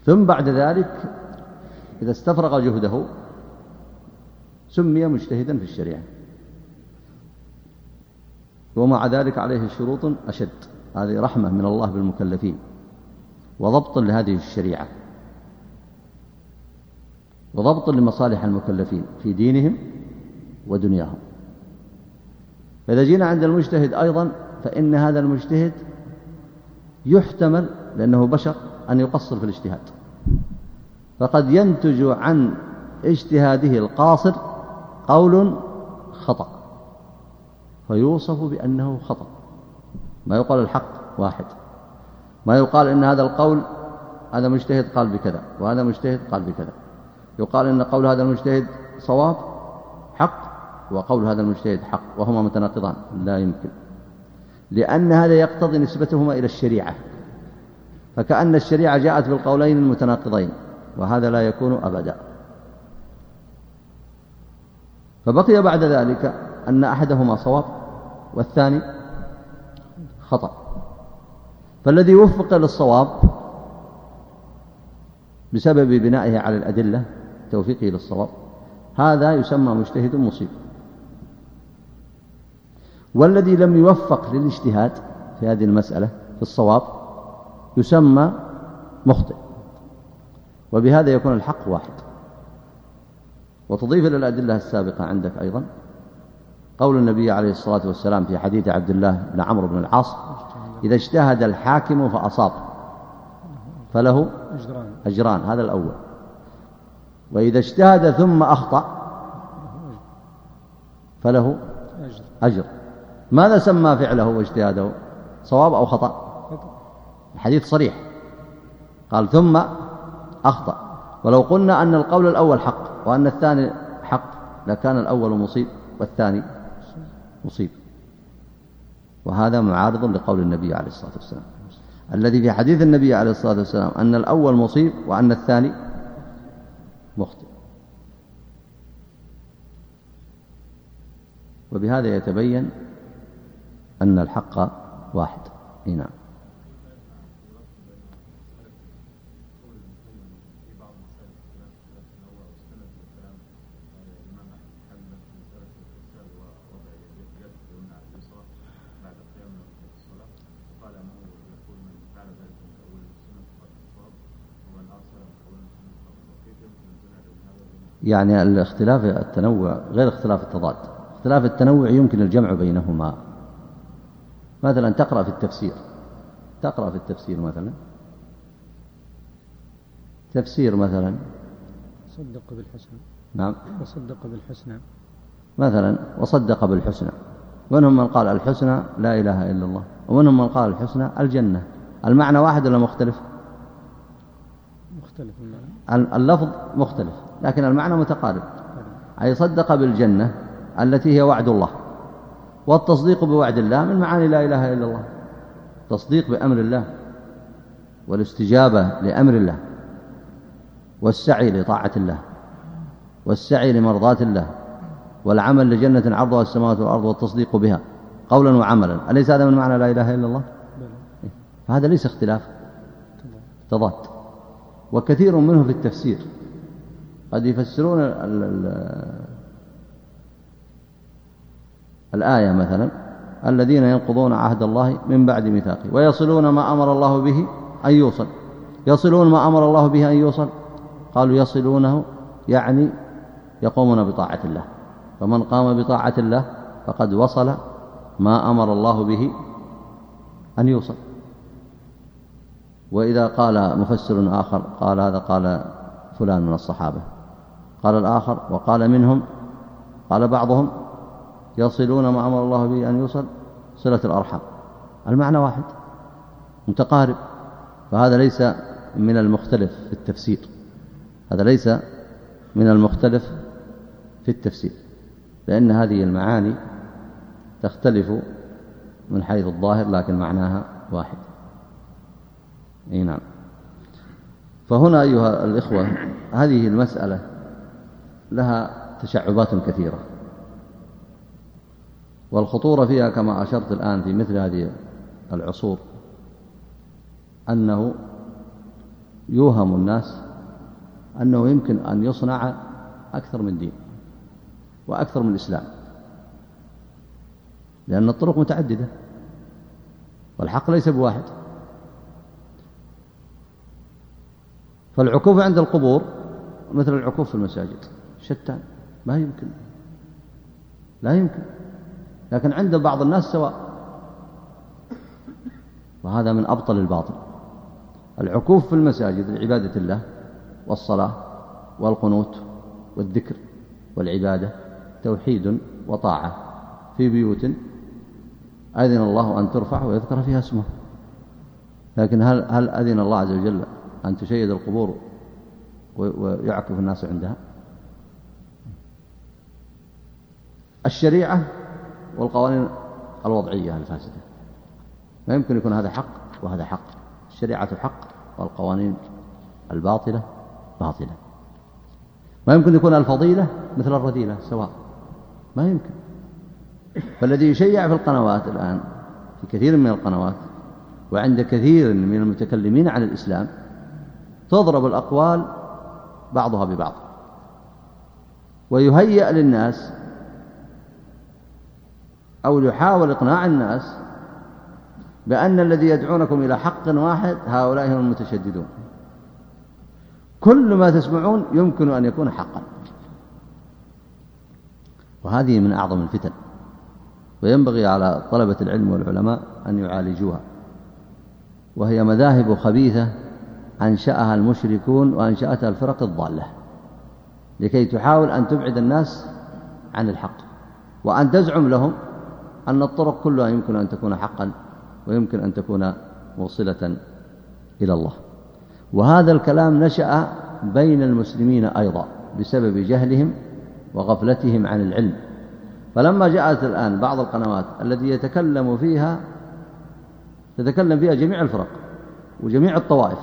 ثم بعد ذلك إذا استفرغ جهده سمي مجتهدا في الشريعة. ومع ذلك عليه شروط أشد. هذه رحمة من الله بالمكلفين. وضبط لهذه الشريعة. وضبط لمصالح المكلفين في دينهم ودنياهم. فإذا جينا عند المجتهد أيضا فإن هذا المجتهد يحتمل لأنه بشر أن يقصر في الاجتهاد. فقد ينتج عن اجتهاده القاصر قول خطأ فيوصف بأنه خطأ. ما يقال الحق واحد. ما يقال إن هذا القول هذا مجتهد قال بكذا وهذا مجتهد قال بكذا. يقال إن قول هذا المجتهد صواب حق وقول هذا المجتهد حق وهما متناقضان لا يمكن. لأن هذا يقتضي نسبتهما إلى الشريعة. فكأن الشريعة جاءت بالقولين المتناقضين وهذا لا يكون أبدا. فبقي بعد ذلك أن أحدهما صواب والثاني خطأ. فالذي وفق للصواب بسبب بنائه على الأدلة توفيقه للصواب هذا يسمى مجتهد مصيب. والذي لم يوفق للاجتهاد في هذه المسألة في الصواب يسمى مخطئ. وبهذا يكون الحق واحد. وتضيف إلى الأدلة السابقة عندك أيضا قول النبي عليه الصلاة والسلام في حديث عبد الله بن عمرو بن العاص إذا اجتهد الحاكم فأصاب. فله أجران. هذا الأول. وإذا اجتهد ثم أخطأ فله أجر. ماذا سمى فعله واجتهاده؟ صواب أو خطأ؟ الحديث صريح. قال ثم أخطأ. ولو قلنا أن القول الأول حق وأن الثاني حق لكان الأول مصيب والثاني مصيب. وهذا معارض لقول النبي عليه الصلاة والسلام. الذي في حديث النبي عليه الصلاة والسلام أن الأول مصيب وأن الثاني مخطئ. وبهذا يتبين أن الحق واحد. نعم. يعني الاختلاف التنوع غير اختلاف التضاد. اختلاف التنوع يمكن الجمع بينهما. مثلا تقرأ في التفسير. تقرأ في التفسير مثلا. تفسير مثلا. صدق بالحسنى. نعم. وصدق بالحسنى. مثلا وصدق بالحسنى. ومنهم من قال الحسنى لا إله إلا الله. ومنهم من قال الحسنى الجنة. المعنى واحد ولا مختلف؟ مختلف المعنى. اللفظ مختلف لكن المعنى متقارب. أي صدق بالجنة التي هي وعد الله. والتصديق بوعد الله من معاني لا إله إلا الله. تصديق بأمر الله والاستجابة لأمر الله والسعي لطاعة الله والسعي لمرضاة الله والعمل لجنة عرضها السماوات والأرض والتصديق بها قولا وعملا. أليس هذا من معنى لا إله إلا الله؟ فهذا ليس اختلاف. تضاد وكثير منه في التفسير. قد يفسرون الآية مثلا الذين ينقضون عهد الله من بعد ميثاقه ويصلون ما أمر الله به أن يوصل. يصلون ما أمر الله به أن يوصل؟ قالوا يصلونه يعني يقومون بطاعة الله. فمن قام بطاعة الله فقد وصل ما أمر الله به أن يوصل. وإذا قال مفسر آخر قال هذا قال فلان من الصحابة. قال الآخر وقال منهم قال بعضهم يصلون ما أمر الله به أن يوصل صلة الأرحام. المعنى واحد متقارب. فهذا ليس من المختلف في التفسير. هذا ليس من المختلف في التفسير. لأن هذه المعاني تختلف من حيث الظاهر لكن معناها واحد. أي نعم. فهنا أيها الإخوة هذه المسألة لها تشعبات كثيرة. والخطورة فيها كما أشرت الآن في مثل هذه العصور أنه يوهم الناس أنه يمكن أن يصنع أكثر من دين وأكثر من إسلام لأن الطرق متعددة والحق ليس بواحد. فالعكوف عند القبور مثل العكوف في المساجد شتان ما يمكن لا يمكن. لكن عند بعض الناس سواء. وهذا من أبطل الباطل. العكوف في المساجد لعبادة الله والصلاة والقنوت والذكر والعبادة توحيد وطاعة. في بيوت أذن الله أن ترفع ويذكر فيها اسمه. لكن هل, هل أذن الله عز وجل أن تشيد القبور ويعكف الناس عندها؟ الشريعة والقوانين الوضعية الفاسدة. ما يمكن يكون هذا حق وهذا حق. الشريعة حق والقوانين الباطلة باطلة. ما يمكن يكون الفضيلة مثل الرذيلة سواء. ما يمكن. فالذي يشيع في القنوات الآن في كثير من القنوات وعند كثير من المتكلمين عن الإسلام تضرب الأقوال بعضها ببعض. ويهيأ للناس أو يحاول إقناع الناس بأن الذي يدعونكم إلى حق واحد هؤلاء هم المتشددون. كل ما تسمعون يمكن أن يكون حقا. وهذه من أعظم الفتن. وينبغي على طلبة العلم والعلماء أن يعالجوها. وهي مذاهب خبيثة أنشأها المشركون وأنشأتها الفرق الضالة. لكي تحاول أن تبعد الناس عن الحق. وأن تزعم لهم أن الطرق كلها يمكن أن تكون حقا ويمكن أن تكون موصلة إلى الله. وهذا الكلام نشأ بين المسلمين أيضا بسبب جهلهم وغفلتهم عن العلم. فلما جاءت الآن بعض القنوات التي يتكلم فيها تتكلم فيها جميع الفرق وجميع الطوائف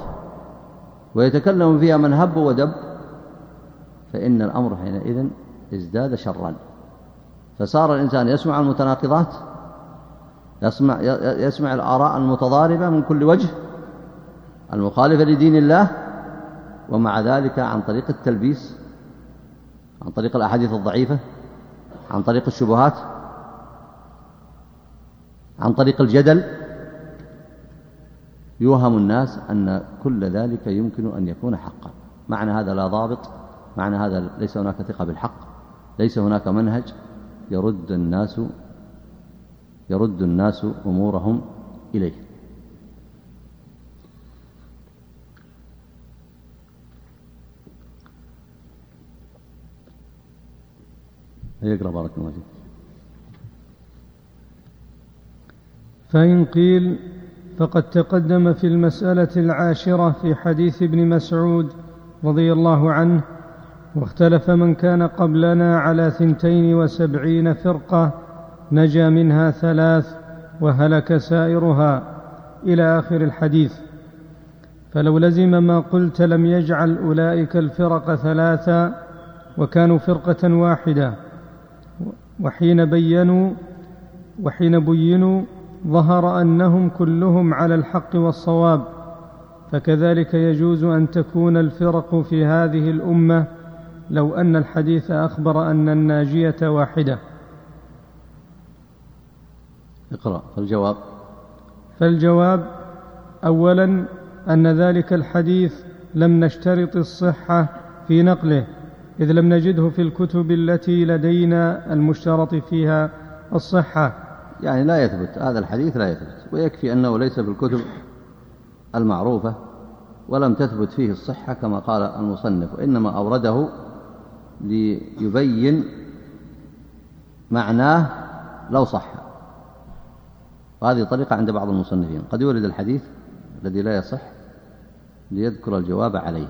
ويتكلم فيها من هب ودب فإن الأمر حينئذ ازداد شرا. فصار الإنسان يسمع المتناقضات يسمع, يسمع الآراء المتضاربة من كل وجه المخالفة لدين الله ومع ذلك عن طريق التلبيس عن طريق الأحاديث الضعيفة عن طريق الشبهات عن طريق الجدل. يوهم الناس أن كل ذلك يمكن أن يكون حقا. معنى هذا لا ضابط معنى هذا ليس هناك ثقة بالحق ليس هناك منهج. يرد الناس يرد الناس أمورهم إليه. يقرأ بارك الله فيك. فإن قيل فقد تقدم في المسألة العاشرة في حديث ابن مسعود رضي الله عنه واختلف من كان قبلنا على ثنتين وسبعين فرقة نجا منها ثلاث وهلك سائرها إلى آخر الحديث. فلو لزم ما قلت لم يجعل أولئك الفرق ثلاثا وكانوا فرقة واحدة. وحين بينوا وحين بينوا ظهر أنهم كلهم على الحق والصواب. فكذلك يجوز أن تكون الفرق في هذه الأمة لو أن الحديث أخبر أن الناجية واحدة. اقرأ الجواب فالجواب اولا أن ذلك الحديث لم نشترط الصحة في نقله إذ لم نجده في الكتب التي لدينا المشترط فيها الصحة. يعني لا يثبت هذا الحديث لا يثبت ويكفي أنه ليس في الكتب المعروفة ولم تثبت فيه الصحة كما قال المصنف وإنما أورده ليبين معناه لو صح. وهذه طريقة عند بعض المصنفين. قد يورد الحديث الذي لا يصح ليذكر الجواب عليه.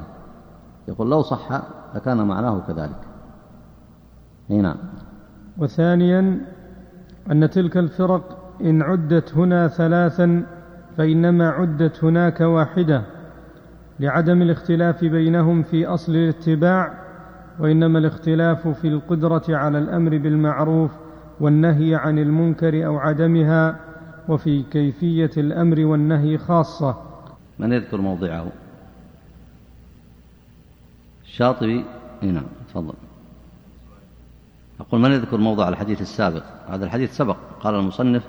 يقول لو صح لكان معناه كذلك. أي نعم. وثانيا أن تلك الفرق إن عدت هنا ثلاثا فإنما عدت هناك واحدة لعدم الاختلاف بينهم في أصل الاتباع وإنما الاختلاف في القدرة على الأمر بالمعروف والنهي عن المنكر أو عدمها وفي كيفية الأمر والنهي خاصة. من يذكر موضعه؟ الشاطبي؟ نعم تفضل. أقول من يذكر موضع الحديث السابق؟ هذا الحديث سبق. قال المصنف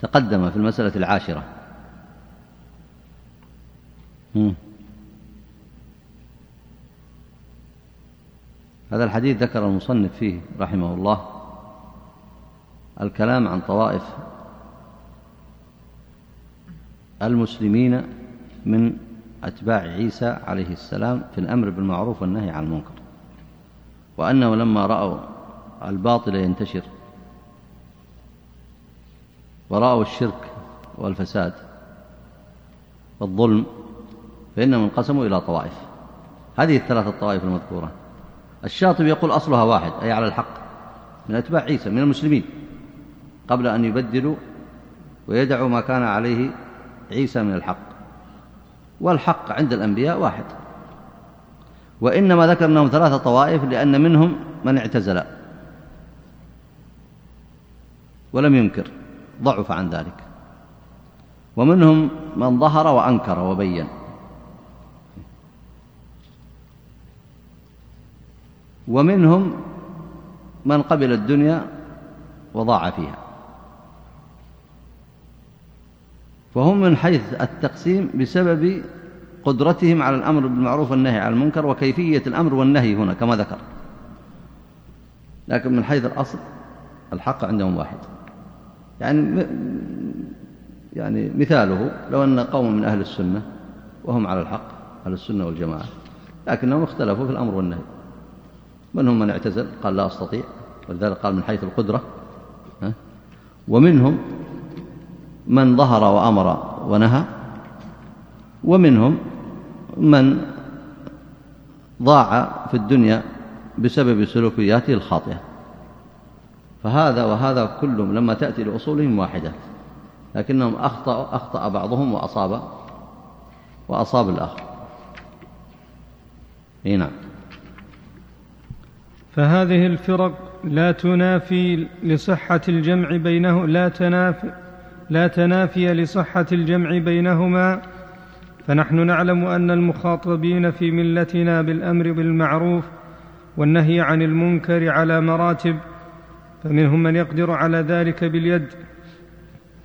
تقدم في المسألة العاشرة. هذا الحديث ذكر المصنف فيه رحمه الله الكلام عن طوائف المسلمين من أتباع عيسى عليه السلام في الأمر بالمعروف والنهي عن المنكر وأنه لما رأوا الباطل ينتشر ورأوا الشرك والفساد والظلم فإنهم انقسموا إلى طوائف. هذه الثلاثة الطوائف المذكورة. الشاطبي يقول أصلها واحد أي على الحق من أتباع عيسى من المسلمين قبل أن يبدلوا ويدعوا ما كان عليه عيسى من الحق. والحق عند الأنبياء واحد. وإنما ذكرناهم ثلاثة طوائف لأن منهم من اعتزل ولم ينكر ضعف عن ذلك. ومنهم من ظهر وأنكر وبين. ومنهم من قبل الدنيا وضاع فيها. فهم من حيث التقسيم بسبب قدرتهم على الأمر بالمعروف والنهي عن المنكر وكيفية الأمر والنهي هنا كما ذكر. لكن من حيث الأصل الحق عندهم واحد. يعني يعني مثاله لو أن قوم من أهل السنة وهم على الحق أهل السنة والجماعة لكنهم اختلفوا في الأمر والنهي. منهم من اعتزل قال لا أستطيع ولذلك قال من حيث القدرة ومنهم من ظهر وأمر ونهى ومنهم من ضاع في الدنيا بسبب سلوكياته الخاطئة. فهذا وهذا كلهم لما تأتي لأصولهم واحدة لكنهم أخطأ, أخطأ بعضهم وأصاب وأصاب الآخر. نعم. فهذه الفرق لا تنافي لصحة الجمع بينه لا تنافي لا تنافي لصحة الجمع بينهما. فنحن نعلم أن المخاطبين في ملتنا بالأمر بالمعروف والنهي عن المنكر على مراتب فمنهم من يقدر على ذلك باليد.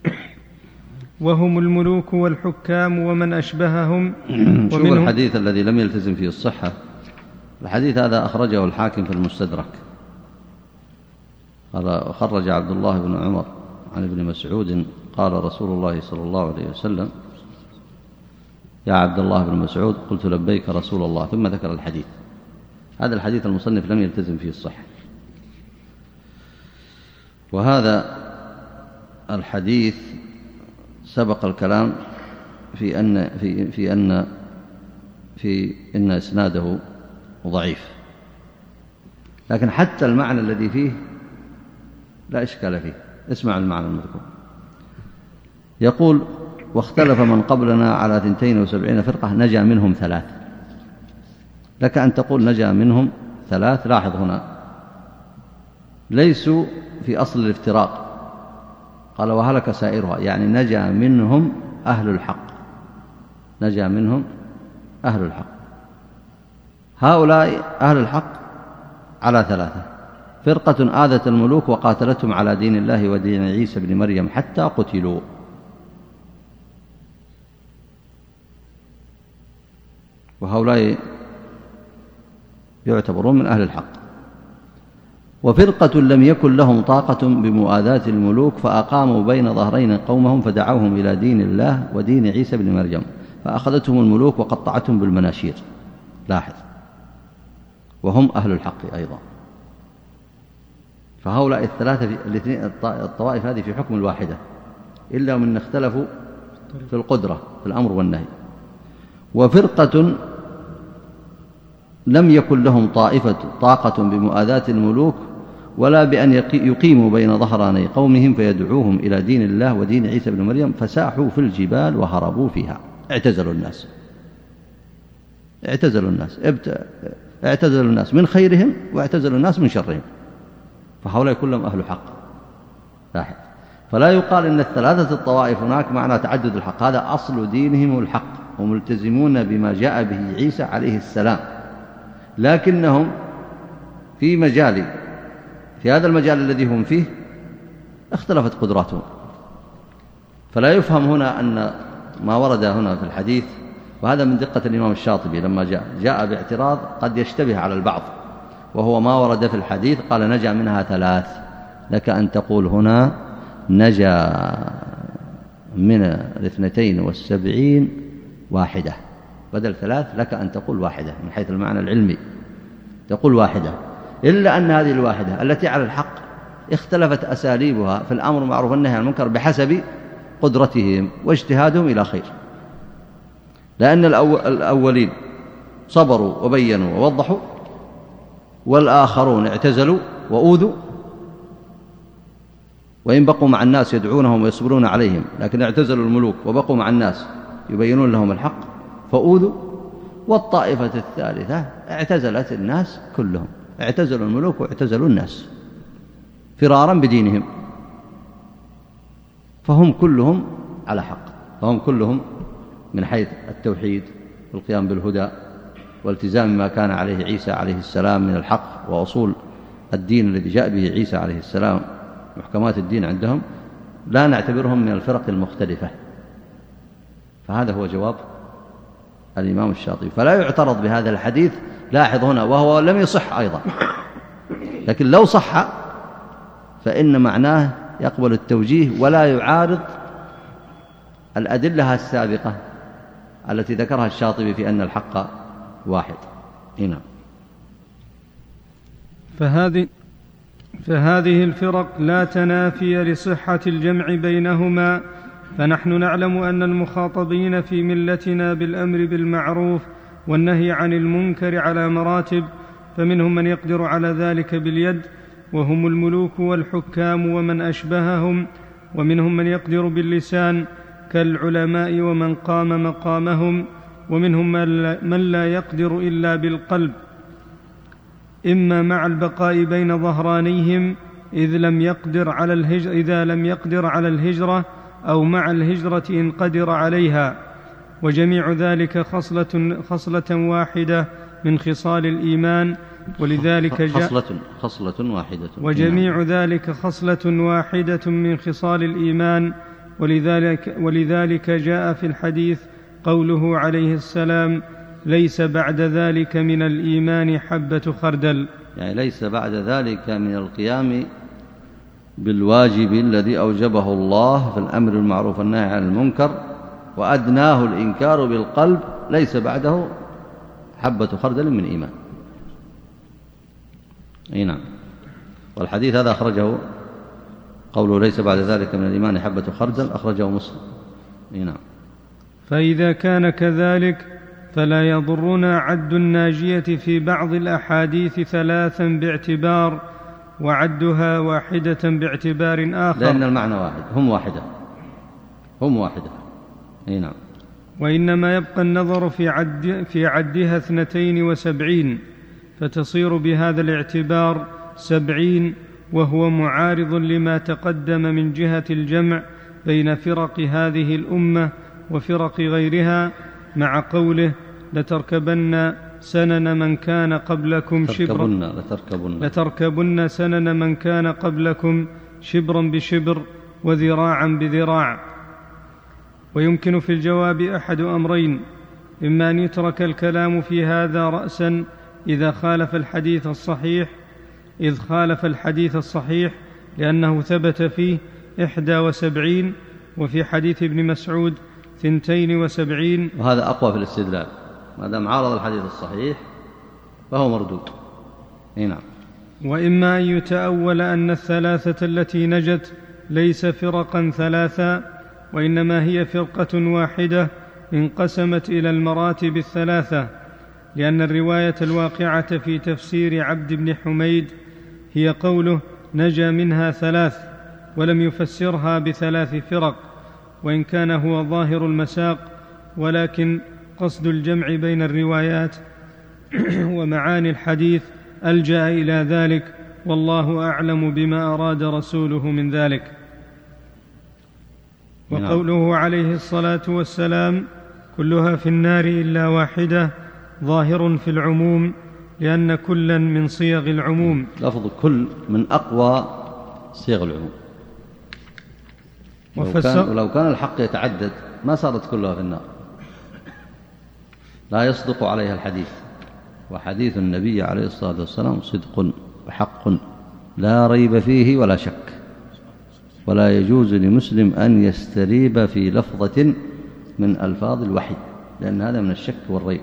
وهم الملوك والحكام ومن أشبههم. شوف الحديث الذي لم يلتزم فيه الصحة. الحديث هذا أخرجه الحاكم في المستدرك. قال خرج عبد الله بن عمر عن ابن مسعود قال رسول الله صلى الله عليه وسلم يا عبد الله بن مسعود قلت لبيك رسول الله ثم ذكر الحديث. هذا الحديث المصنف لم يلتزم فيه الصحة وهذا الحديث سبق الكلام في أن في في أن في أن إسناده ضعيف لكن حتى المعنى الذي فيه لا إشكال فيه. اسمع المعنى المذكور. يقول واختلف من قبلنا على ثنتين وسبعين فرقة نجا منهم ثلاث. لك أن تقول نجا منهم ثلاث لاحظ هنا. ليسوا في أصل الافتراق. قال وهلك سائرها. يعني نجا منهم أهل الحق. نجا منهم أهل الحق. هؤلاء أهل الحق على ثلاثة. فرقة آذت الملوك وقاتلتهم على دين الله ودين عيسى بن مريم حتى قتلوا. وهؤلاء يعتبرون من أهل الحق. وفرقة لم يكن لهم طاقة بمؤاذاة الملوك فأقاموا بين ظهرين قومهم فدعوهم إلى دين الله ودين عيسى بن مريم. فأخذتهم الملوك وقطعتهم بالمناشير. لاحظ. وهم أهل الحق أيضا. فهؤلاء الثلاثة الاثنين الطوائف هذه في حكم الواحدة إلا من اختلفوا في القدرة في الأمر والنهي. وفرقة لم يكن لهم طائفة طاقة بمؤاذاة الملوك ولا بأن يقيموا بين ظهراني قومهم فيدعوهم إلى دين الله ودين عيسى بن مريم فساحوا في الجبال وهربوا فيها. اعتزلوا الناس. اعتزلوا الناس. اعتزلوا الناس من خيرهم واعتزلوا الناس من شرهم. فهؤلاء كلهم أهل حق. لاحظ. فلا يقال إن الثلاثة الطوائف هناك معنى تعدد الحق. هذا أصل دينهم الحق. وملتزمون بما جاء به عيسى عليه السلام. لكنهم في مجال في هذا المجال الذي هم فيه اختلفت قدراتهم. فلا يفهم هنا أن ما ورد هنا في الحديث وهذا من دقة الإمام الشاطبي لما جاء جاء باعتراض قد يشتبه على البعض وهو ما ورد في الحديث قال نجا منها ثلاث لك أن تقول هنا نجا من الاثنتين والسبعين واحدة. بدل ثلاث لك أن تقول واحدة من حيث المعنى العلمي. تقول واحدة. إلا أن هذه الواحدة التي على الحق اختلفت أساليبها في الأمر معروف والنهي عن المنكر بحسب قدرتهم واجتهادهم إلى خير. لأن الأولين صبروا وبينوا ووضحوا والآخرون اعتزلوا وأوذوا وإن بقوا مع الناس يدعونهم ويصبرون عليهم لكن اعتزلوا الملوك وبقوا مع الناس يبينون لهم الحق فأوذوا والطائفة الثالثة اعتزلت الناس كلهم اعتزلوا الملوك واعتزلوا الناس فرارا بدينهم فهم كلهم على حق فهم كلهم من حيث التوحيد والقيام بالهدى والتزام ما كان عليه عيسى عليه السلام من الحق وأصول الدين الذي جاء به عيسى عليه السلام محكمات الدين عندهم لا نعتبرهم من الفرق المختلفة. فهذا هو جواب الإمام الشاطبي. فلا يعترض بهذا الحديث لاحظ هنا وهو لم يصح أيضا. لكن لو صح فإن معناه يقبل التوجيه ولا يعارض الأدلة السابقة. التي ذكرها الشاطبي في أن الحق واحد. هنا فهذه فهذه الفرق لا تنافي لصحة الجمع بينهما فنحن نعلم أن المخاطبين في ملتنا بالأمر بالمعروف والنهي عن المنكر على مراتب فمنهم من يقدر على ذلك باليد وهم الملوك والحكام ومن أشبههم ومنهم من يقدر باللسان كالعلماء ومن قام مقامهم ومنهم من لا يقدر إلا بالقلب. إما مع البقاء بين ظهرانيهم إذ لم يقدر على الهجر إذا لم يقدر على الهجرة أو مع الهجرة إن قدر عليها. وجميع ذلك خصله خصلة واحدة من خصال الإيمان. ولذلك جاء خصلة خصلة واحدة وجميع. ذلك خصلة واحدة من خصال الإيمان. ولذلك, ولذلك جاء في الحديث قوله عليه السلام ليس بعد ذلك من الإيمان حبة خردل. يعني ليس بعد ذلك من القيام بالواجب الذي أوجبه الله في الأمر المعروف والنهي عن المنكر وأدناه الإنكار بالقلب ليس بعده حبة خردل من إيمان. أي نعم. والحديث هذا أخرجه قوله ليس بعد ذلك من الإيمان حبة خردل أخرجه مسلم. نعم. فإذا كان كذلك فلا يضرنا عد الناجية في بعض الأحاديث ثلاثا باعتبار وعدها واحدة باعتبار آخر. لأن المعنى واحد هم واحدة. هم واحدة. أي نعم. وإنما يبقى النظر في, عد في عدها اثنتين وسبعين فتصير بهذا الاعتبار سبعين وهو معارض لما تقدم من جهة الجمع بين فرق هذه الأمة وفرق غيرها. مع قوله لتركبن سنن من كان قبلكم شبرا لتركبن لتركبن. سنن من كان قبلكم شبرا بشبر وذراعا بذراع. ويمكن في الجواب أحد أمرين إما أن يترك الكلام في هذا راسا إذا خالف الحديث الصحيح إذ خالف الحديث الصحيح لأنه ثبت فيه إحدى وسبعين وفي حديث ابن مسعود ثنتين وسبعين. وهذا أقوى في الاستدلال. ما دام عارض الحديث الصحيح فهو مردود. أي نعم. وإما أن يتأول أن الثلاثة التي نجت ليس فرقا ثلاثا وإنما هي فرقة واحدة انقسمت إلى المراتب الثلاثة لأن الرواية الواقعة في تفسير عبد بن حميد هي قوله نجا منها ثلاث ولم يفسرها بثلاث فرق وإن كان هو ظاهر المساق ولكن قصد الجمع بين الروايات ومعاني الحديث ألجأ إلى ذلك والله أعلم بما أراد رسوله من ذلك نعم. وقوله عليه الصلاة والسلام كلها في النار إلا واحدة ظاهر في العموم لأن كلا من صيغ العموم. لفظ كل من أقوى صيغ العموم. ولو كان, ولو كان الحق يتعدد ما صارت كلها في النار. لا يصدق عليها الحديث. وحديث النبي عليه الصلاة والسلام صدق وحق. لا ريب فيه ولا شك. ولا يجوز لمسلم أن يستريب في لفظة من ألفاظ الوحي لأن هذا من الشك والريب.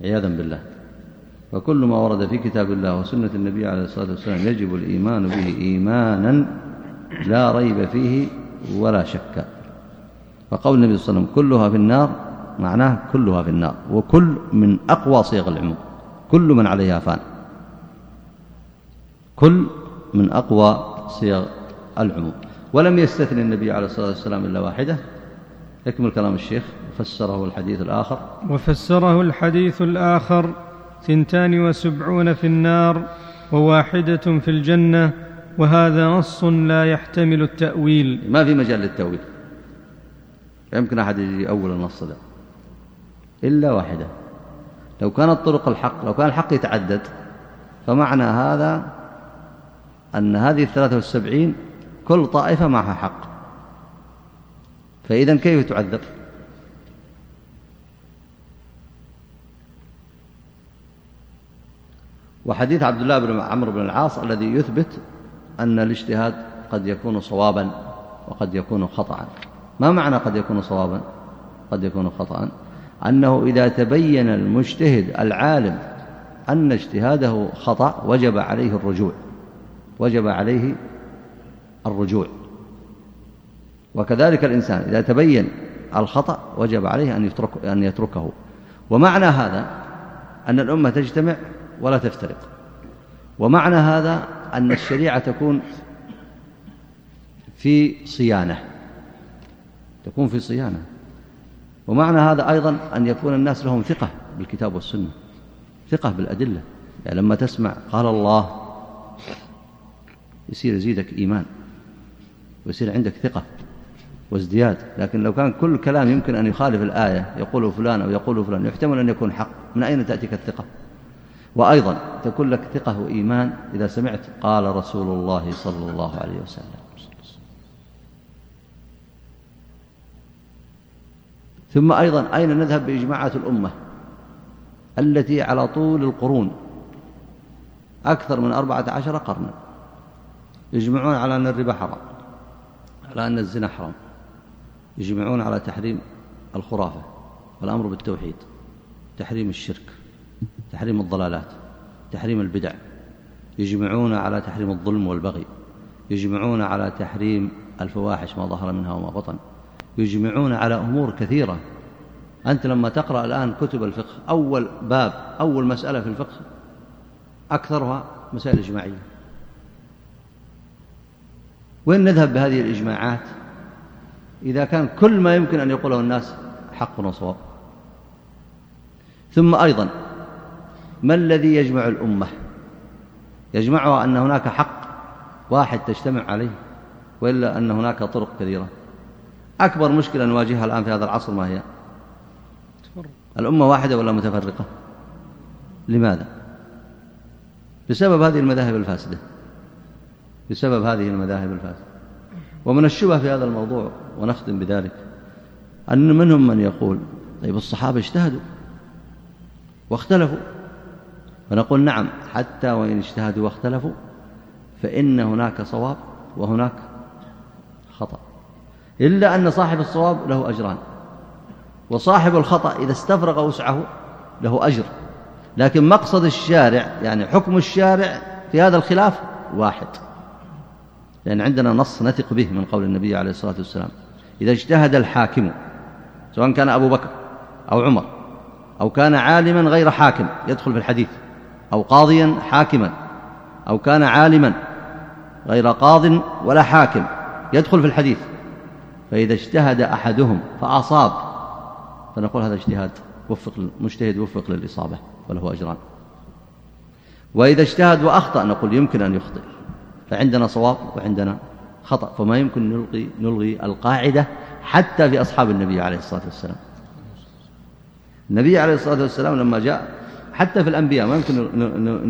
عياذا بالله. فكل ما ورد في كتاب الله وسنة النبي عليه الصلاة والسلام يجب الإيمان به إيمانا لا ريب فيه ولا شك. فقول النبي صلى الله عليه وسلم كلها في النار معناه كلها في النار وكل من أقوى صيغ العموم كل من عليها فان. كل من أقوى صيغ العموم. ولم يستثني النبي عليه الصلاة والسلام إلا واحدة. اكمل كلام الشيخ فسره الحديث الآخر. وفسره الحديث الآخر. ثنتان وسبعون في النار وواحدة في الجنة وهذا نص لا يحتمل التأويل. ما في مجال للتأويل. يمكن أحد يجي أول النص ده. إلا واحدة. لو كانت طرق الحق لو كان الحق يتعدد فمعنى هذا أن هذه الثلاثة والسبعين كل طائفة معها حق. فإذا كيف تعذب وحديث عبد الله بن عمرو بن العاص الذي يثبت أن الاجتهاد قد يكون صوابا وقد يكون خطأ ما معنى قد يكون صوابا؟ قد يكون خطأ أنه إذا تبين المجتهد العالم أن اجتهاده خطأ وجب عليه الرجوع. وجب عليه الرجوع. وكذلك الإنسان إذا تبين الخطأ وجب عليه أن, يترك أن يتركه. ومعنى هذا أن الأمة تجتمع ولا تفترق. ومعنى هذا أن الشريعة تكون في صيانة. تكون في صيانة. ومعنى هذا أيضا أن يكون الناس لهم ثقة بالكتاب والسنة. ثقة بالأدلة. يعني لما تسمع قال الله يصير يزيدك إيمان. ويصير عندك ثقة وازدياد. لكن لو كان كل كلام يمكن أن يخالف الآية يقوله فلان أو يقوله فلان يحتمل أن يكون حق. من أين تأتيك الثقة؟ وأيضا تكون لك ثقة وإيمان إذا سمعت قال رسول الله صلى الله عليه وسلم. ثم أيضا أين نذهب بإجماعات الأمة التي على طول القرون؟ أكثر من أربعة عشر قرنا. يجمعون على أن الربا حرام على أن الزنا حرام. يجمعون على تحريم الخرافة والأمر بالتوحيد تحريم الشرك. تحريم الضلالات تحريم البدع يجمعون على تحريم الظلم والبغي يجمعون على تحريم الفواحش ما ظهر منها وما بطن يجمعون على أمور كثيرة. أنت لما تقرأ الآن كتب الفقه أول باب أول مسألة في الفقه أكثرها مسائل إجماعية. وين نذهب بهذه الإجماعات؟ إذا كان كل ما يمكن أن يقوله الناس حق وصواب. ثم أيضا ما الذي يجمع الأمة؟ يجمعها أن هناك حق واحد تجتمع عليه وإلا أن هناك طرق كثيرة. أكبر مشكلة نواجهها الآن في هذا العصر ما هي؟ الأمة واحدة ولا متفرقة؟ لماذا؟ بسبب هذه المذاهب الفاسدة. بسبب هذه المذاهب الفاسدة. ومن الشبه في هذا الموضوع ونختم بذلك أن منهم من يقول طيب الصحابة اجتهدوا واختلفوا. فنقول نعم حتى وإن اجتهدوا واختلفوا فإن هناك صواب وهناك خطأ. إلا أن صاحب الصواب له أجران وصاحب الخطأ إذا استفرغ وسعه له أجر. لكن مقصد الشارع يعني حكم الشارع في هذا الخلاف واحد لأن عندنا نص نثق به من قول النبي عليه الصلاة والسلام إذا اجتهد الحاكم سواء كان أبو بكر أو عمر أو كان عالما غير حاكم يدخل في الحديث. أو قاضيا حاكما أو كان عالما غير قاض ولا حاكم يدخل في الحديث. فإذا اجتهد أحدهم فأصاب فنقول هذا اجتهاد وفق المجتهد وفق للإصابة وله أجران. وإذا اجتهد وأخطأ نقول يمكن أن يخطئ. فعندنا صواب وعندنا خطأ فما يمكن نلغي, نلغي القاعدة حتى في أصحاب النبي عليه الصلاة والسلام. النبي عليه الصلاة والسلام لما جاء حتى في الأنبياء ما يمكن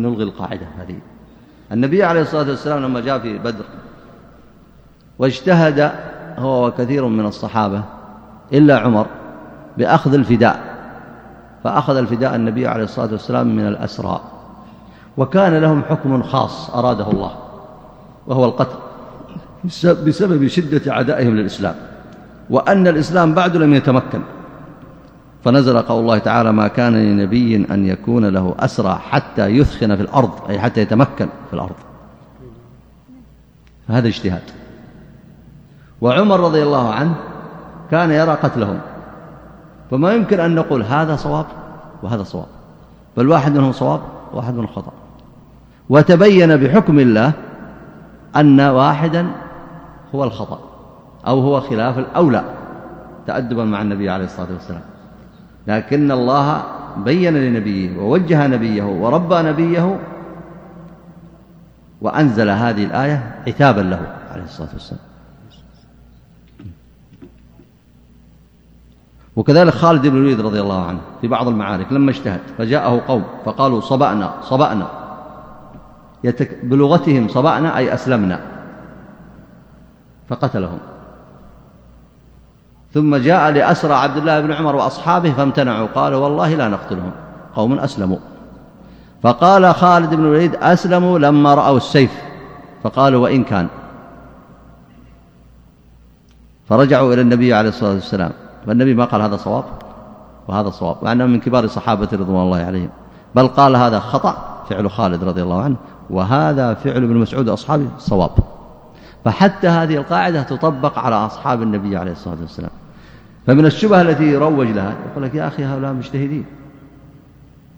نلغي القاعدة هذه. النبي عليه الصلاة والسلام لما جاء في بدر واجتهد هو وكثير من الصحابة إلا عمر بأخذ الفداء فأخذ الفداء النبي عليه الصلاة والسلام من الأسرى وكان لهم حكم خاص أراده الله وهو القتل. بسبب شدة عدائهم للإسلام وأن الإسلام بعد لم يتمكن. فنزل قول الله تعالى ما كان لنبي أن يكون له أسرى حتى يثخن في الأرض أي حتى يتمكن في الأرض. هذا اجتهاد. وعمر رضي الله عنه كان يرى قتلهم. فما يمكن أن نقول هذا صواب وهذا صواب. بل واحد منهم صواب وواحد منهم خطأ. وتبين بحكم الله أن واحدا هو الخطأ أو هو خلاف الأولى تأدبا مع النبي عليه الصلاة والسلام. لكن الله بين لنبيه ووجه نبيه وربى نبيه وأنزل هذه الآية عتابا له عليه الصلاة والسلام. وكذلك خالد بن الوليد رضي الله عنه في بعض المعارك لما اجتهد فجاءه قوم فقالوا صبأنا صبأنا. بلغتهم صبأنا أي أسلمنا. فقتلهم. ثم جاء لأسرى عبد الله بن عمر وأصحابه فامتنعوا. قالوا والله لا نقتلهم. قوم أسلموا. فقال خالد بن الوليد أسلموا لما رأوا السيف. فقالوا وإن كان. فرجعوا إلى النبي عليه الصلاة والسلام. فالنبي ما قال هذا صواب؟ وهذا صواب. مع أنه من كبار الصحابة رضوان الله عليهم. بل قال هذا خطأ فعل خالد رضي الله عنه. وهذا فعل ابن مسعود وأصحابه صواب. فحتى هذه القاعدة تطبق على أصحاب النبي عليه الصلاة والسلام. فمن الشبهة التي يروج لها يقول لك يا أخي هؤلاء مجتهدين.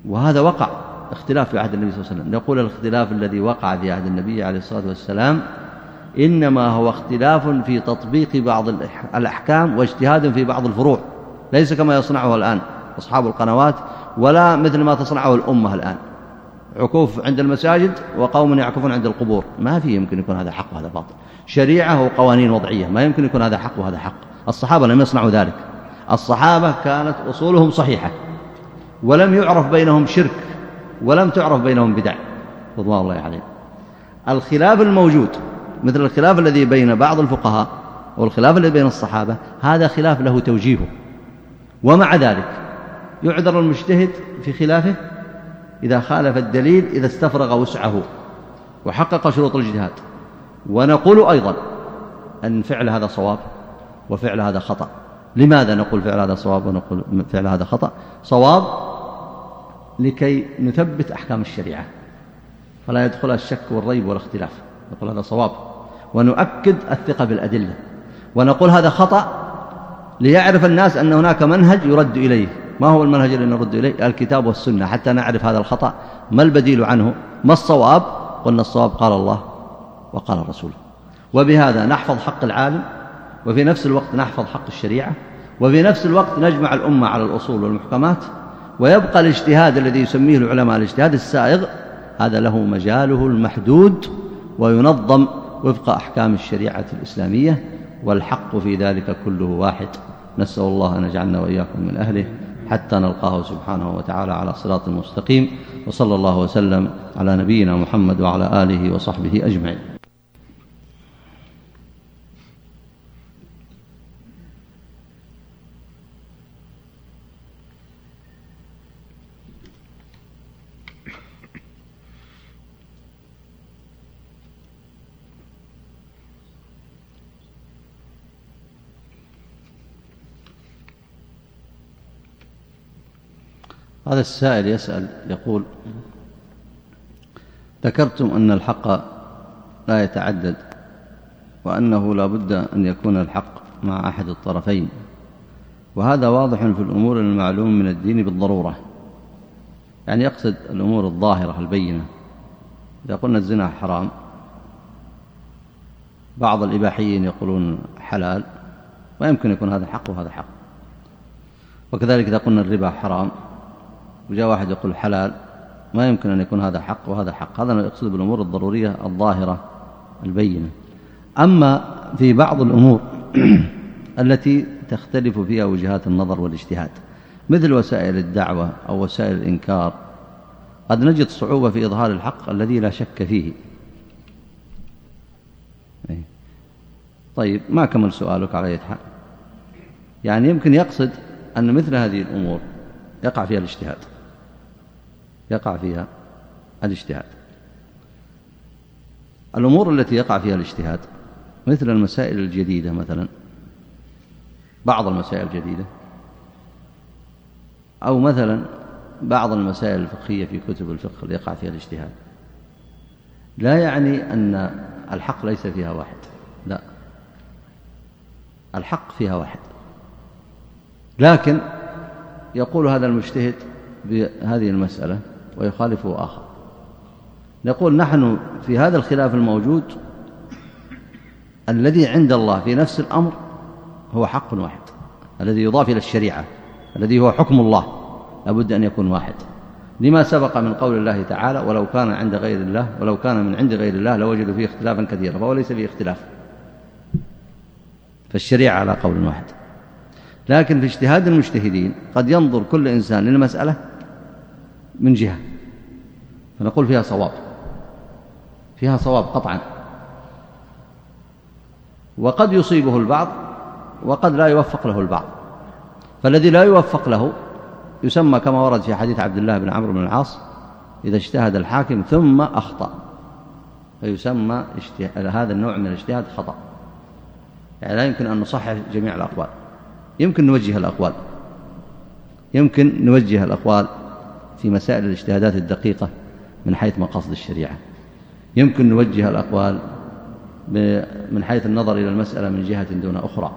وهذا وقع اختلاف في عهد النبي صلى الله عليه وسلم. نقول الاختلاف الذي وقع في عهد النبي عليه الصلاة والسلام إنما هو اختلاف في تطبيق بعض الأحكام واجتهاد في بعض الفروع. ليس كما يصنعه الآن أصحاب القنوات ولا مثل ما تصنعه الأمة الآن. عكوف عند المساجد وقوم يعكفون عند القبور. ما في يمكن يكون هذا حق وهذا باطل. شريعة وقوانين وضعية. ما يمكن يكون هذا حق وهذا حق. الصحابة لم يصنعوا ذلك. الصحابة كانت أصولهم صحيحة ولم يعرف بينهم شرك ولم تعرف بينهم بدع. رضوان الله عليهم. الخلاف الموجود مثل الخلاف الذي بين بعض الفقهاء والخلاف الذي بين الصحابة هذا خلاف له توجيهه. ومع ذلك يعذر المجتهد في خلافه إذا خالف الدليل إذا استفرغ وسعه وحقق شروط الاجتهاد ونقول أيضا أن فعل هذا صواب. وفعل هذا خطأ. لماذا نقول فعل هذا صواب ونقول فعل هذا خطأ؟ صواب لكي نثبت أحكام الشريعة. فلا يدخلها الشك والريب والاختلاف. نقول هذا صواب. ونؤكد الثقة بالأدلة. ونقول هذا خطأ ليعرف الناس أن هناك منهج يرد إليه. ما هو المنهج الذي نرد إليه؟ الكتاب والسنة. حتى نعرف هذا الخطأ. ما البديل عنه؟ ما الصواب؟ قلنا الصواب قال الله وقال الرسول. وبهذا نحفظ حق العالم وفي نفس الوقت نحفظ حق الشريعة وفي نفس الوقت نجمع الأمة على الأصول والمحكمات ويبقى الاجتهاد الذي يسميه العلماء الاجتهاد السائغ هذا له مجاله المحدود وينظم وفق أحكام الشريعة الإسلامية والحق في ذلك كله واحد. نسأل الله أن يجعلنا وإياكم من أهله حتى نلقاه سبحانه وتعالى على صراط مستقيم وصلى الله وسلم على نبينا محمد وعلى آله وصحبه أجمعين. هذا السائل يسأل يقول ذكرتم أن الحق لا يتعدد وأنه لا بد أن يكون الحق مع أحد الطرفين وهذا واضح في الأمور المعلوم من الدين بالضرورة. يعني يقصد الأمور الظاهرة البينة. إذا قلنا الزنا حرام بعض الإباحيين يقولون حلال ما يمكن يكون هذا حق وهذا حق. وكذلك إذا قلنا الربا حرام وجاء واحد يقول حلال ما يمكن أن يكون هذا حق وهذا حق هذا يقصد بالأمور الضرورية الظاهرة البينة. أما في بعض الأمور التي تختلف فيها وجهات النظر والاجتهاد مثل وسائل الدعوة أو وسائل الإنكار قد نجد صعوبة في إظهار الحق الذي لا شك فيه. إيه. طيب ما كمل سؤالك على يتحق يعني يمكن يقصد أن مثل هذه الأمور يقع فيها الاجتهاد. يقع فيها الاجتهاد. الأمور التي يقع فيها الاجتهاد مثل المسائل الجديدة مثلا بعض المسائل الجديدة أو مثلا بعض المسائل الفقهية في كتب الفقه اللي يقع فيها الاجتهاد. لا يعني أن الحق ليس فيها واحد لا. الحق فيها واحد. لكن يقول هذا المجتهد بهذه المسألة ويخالفه آخر. نقول نحن في هذا الخلاف الموجود الذي عند الله في نفس الأمر هو حق واحد الذي يضاف إلى الشريعة الذي هو حكم الله لابد أن يكون واحد. لما سبق من قول الله تعالى ولو كان عند غير الله ولو كان من عند غير الله لوجدوا فيه اختلافا كثيرا فهو ليس فيه اختلاف. فالشريعة على قول واحد. لكن في اجتهاد المجتهدين قد ينظر كل إنسان للمسألة من جهة. فنقول فيها صواب. فيها صواب قطعا. وقد يصيبه البعض وقد لا يوفق له البعض. فالذي لا يوفق له يسمى كما ورد في حديث عبد الله بن عمرو بن العاص إذا اجتهد الحاكم ثم أخطأ. فيسمى هذا النوع من الاجتهاد خطأ. يعني لا يمكن أن نصحح جميع الأقوال. يمكن نوجه الأقوال. يمكن نوجه الأقوال. في مسائل الاجتهادات الدقيقة من حيث مقاصد الشريعة. يمكن نوجه الأقوال من حيث النظر إلى المسألة من جهة دون أخرى.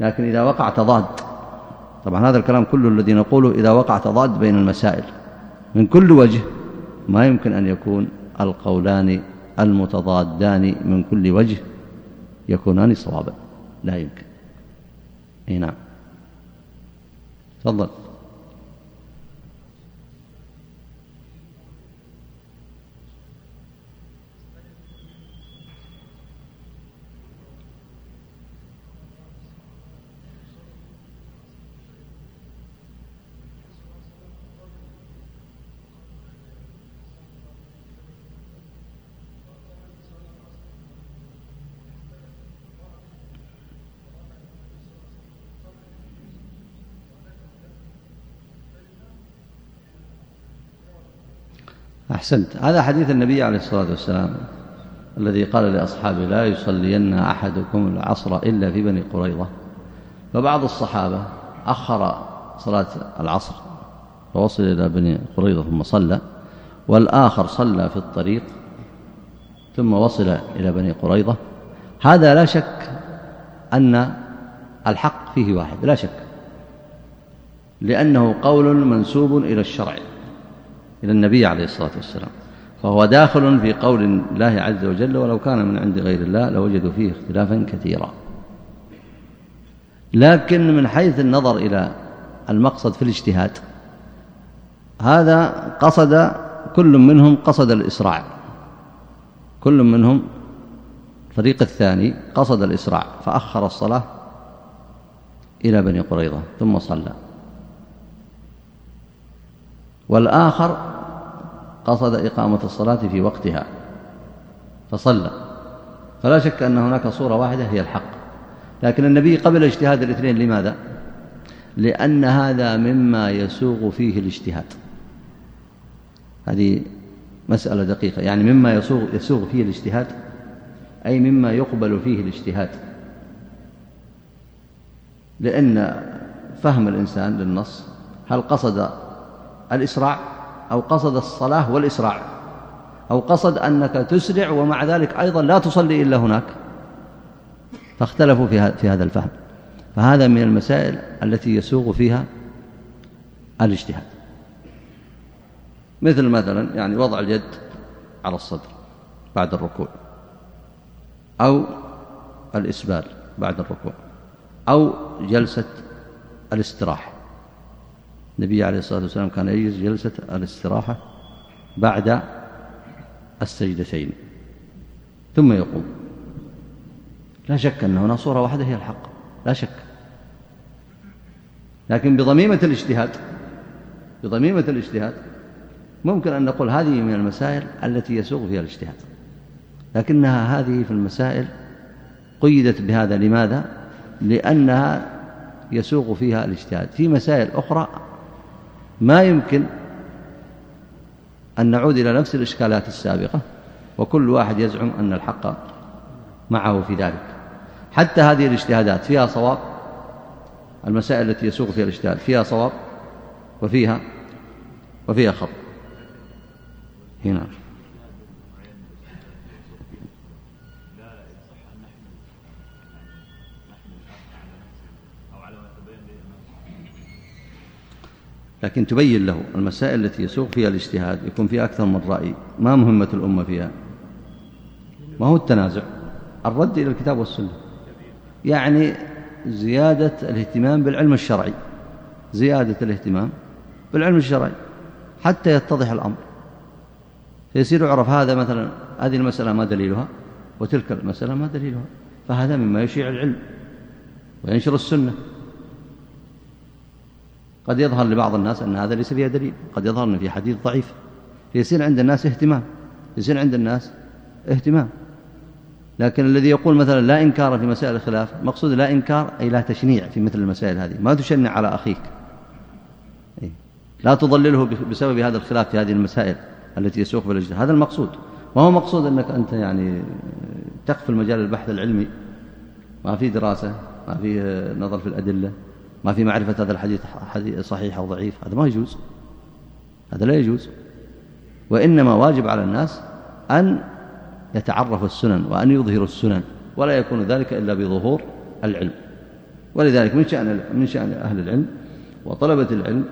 لكن إذا وقع تضاد طبعا هذا الكلام كله الذي نقوله إذا وقع تضاد بين المسائل من كل وجه ما يمكن أن يكون القولان المتضادان من كل وجه يكونان صوابا. لا يمكن. أي نعم. تفضل. أحسنت. هذا حديث النبي عليه الصلاة والسلام الذي قال لأصحابه لا يصلين أحدكم العصر إلا في بني قريظة. فبعض الصحابة أخر صلاة العصر فوصل إلى بني قريظة ثم صلى والآخر صلى في الطريق ثم وصل إلى بني قريظة. هذا لا شك أن الحق فيه واحد لا شك لأنه قول منسوب إلى الشرع. إلى النبي عليه الصلاة والسلام. فهو داخل في قول الله عز وجل ولو كان من عند غير الله لوجدوا فيه اختلافا كثيرا. لكن من حيث النظر إلى المقصد في الاجتهاد هذا قصد كل منهم قصد الإسراع. كل منهم الفريق الثاني قصد الإسراع فأخر الصلاة إلى بني قريظة ثم صلى. والآخر قصد إقامة الصلاة في وقتها فصلى. فلا شك أن هناك صورة واحدة هي الحق. لكن النبي قبل اجتهاد الاثنين لماذا؟ لأن هذا مما يسوغ فيه الاجتهاد. هذه مسألة دقيقة. يعني مما يسوغ, يسوغ فيه الاجتهاد أي مما يقبل فيه الاجتهاد. لأن فهم الإنسان للنص هل قصد الإسراع أو قصد الصلاة والإسراع أو قصد أنك تسرع ومع ذلك أيضا لا تصلي إلا هناك. فاختلفوا في هذا الفهم. فهذا من المسائل التي يسوغ فيها الاجتهاد. مثل مثلا يعني وضع اليد على الصدر بعد الركوع أو الإسبال بعد الركوع أو جلسة الاستراحة. النبي عليه الصلاة والسلام كان يجلس جلسة الاستراحة بعد السجدتين. ثم يقوم. لا شك أن هنا صورة واحدة هي الحق. لا شك. لكن بضميمة الاجتهاد بضميمة الاجتهاد ممكن أن نقول هذه من المسائل التي يسوغ فيها الاجتهاد. لكنها هذه في المسائل قيدت بهذا. لماذا؟ لأنها يسوغ فيها الاجتهاد. في مسائل أخرى ما يمكن أن نعود إلى نفس الإشكالات السابقة وكل واحد يزعم أن الحق معه في ذلك. حتى هذه الاجتهادات فيها صواب المسائل التي يسوق فيها الاجتهاد فيها صواب وفيها وفيها خطأ. هنا. لكن تبين له المسائل التي يسوق فيها الاجتهاد يكون فيها أكثر من رأي. ما مهمة الأمة فيها؟ ما هو التنازع. الرد إلى الكتاب والسنة. يعني زيادة الاهتمام بالعلم الشرعي. زيادة الاهتمام بالعلم الشرعي. حتى يتضح الأمر. يصير يعرف هذا مثلا هذه المسألة ما دليلها وتلك المسألة ما دليلها. فهذا مما يشيع العلم وينشر السنة. قد يظهر لبعض الناس أن هذا ليس فيها دليل. قد يظهر أن في حديث ضعيف. فيصير عند الناس اهتمام. يصير عند الناس اهتمام. لكن الذي يقول مثلا لا إنكار في مسائل الخلاف مقصود لا إنكار أي لا تشنيع في مثل المسائل هذه. ما تشنع على أخيك. إيه. لا تضلله بسبب هذا الخلاف في هذه المسائل التي يسوق بالاجتهاد هذا المقصود. ما هو مقصود أنك أنت يعني تقفل مجال البحث العلمي؟ ما في دراسة ما في نظر في الأدلة. ما في معرفة هذا الحديث صحيح أو ضعيف. هذا ما يجوز. هذا لا يجوز. وإنما واجب على الناس أن يتعرفوا السنن وأن يظهروا السنن ولا يكون ذلك إلا بظهور العلم. ولذلك من شأن من شأن أهل العلم وطلبة العلم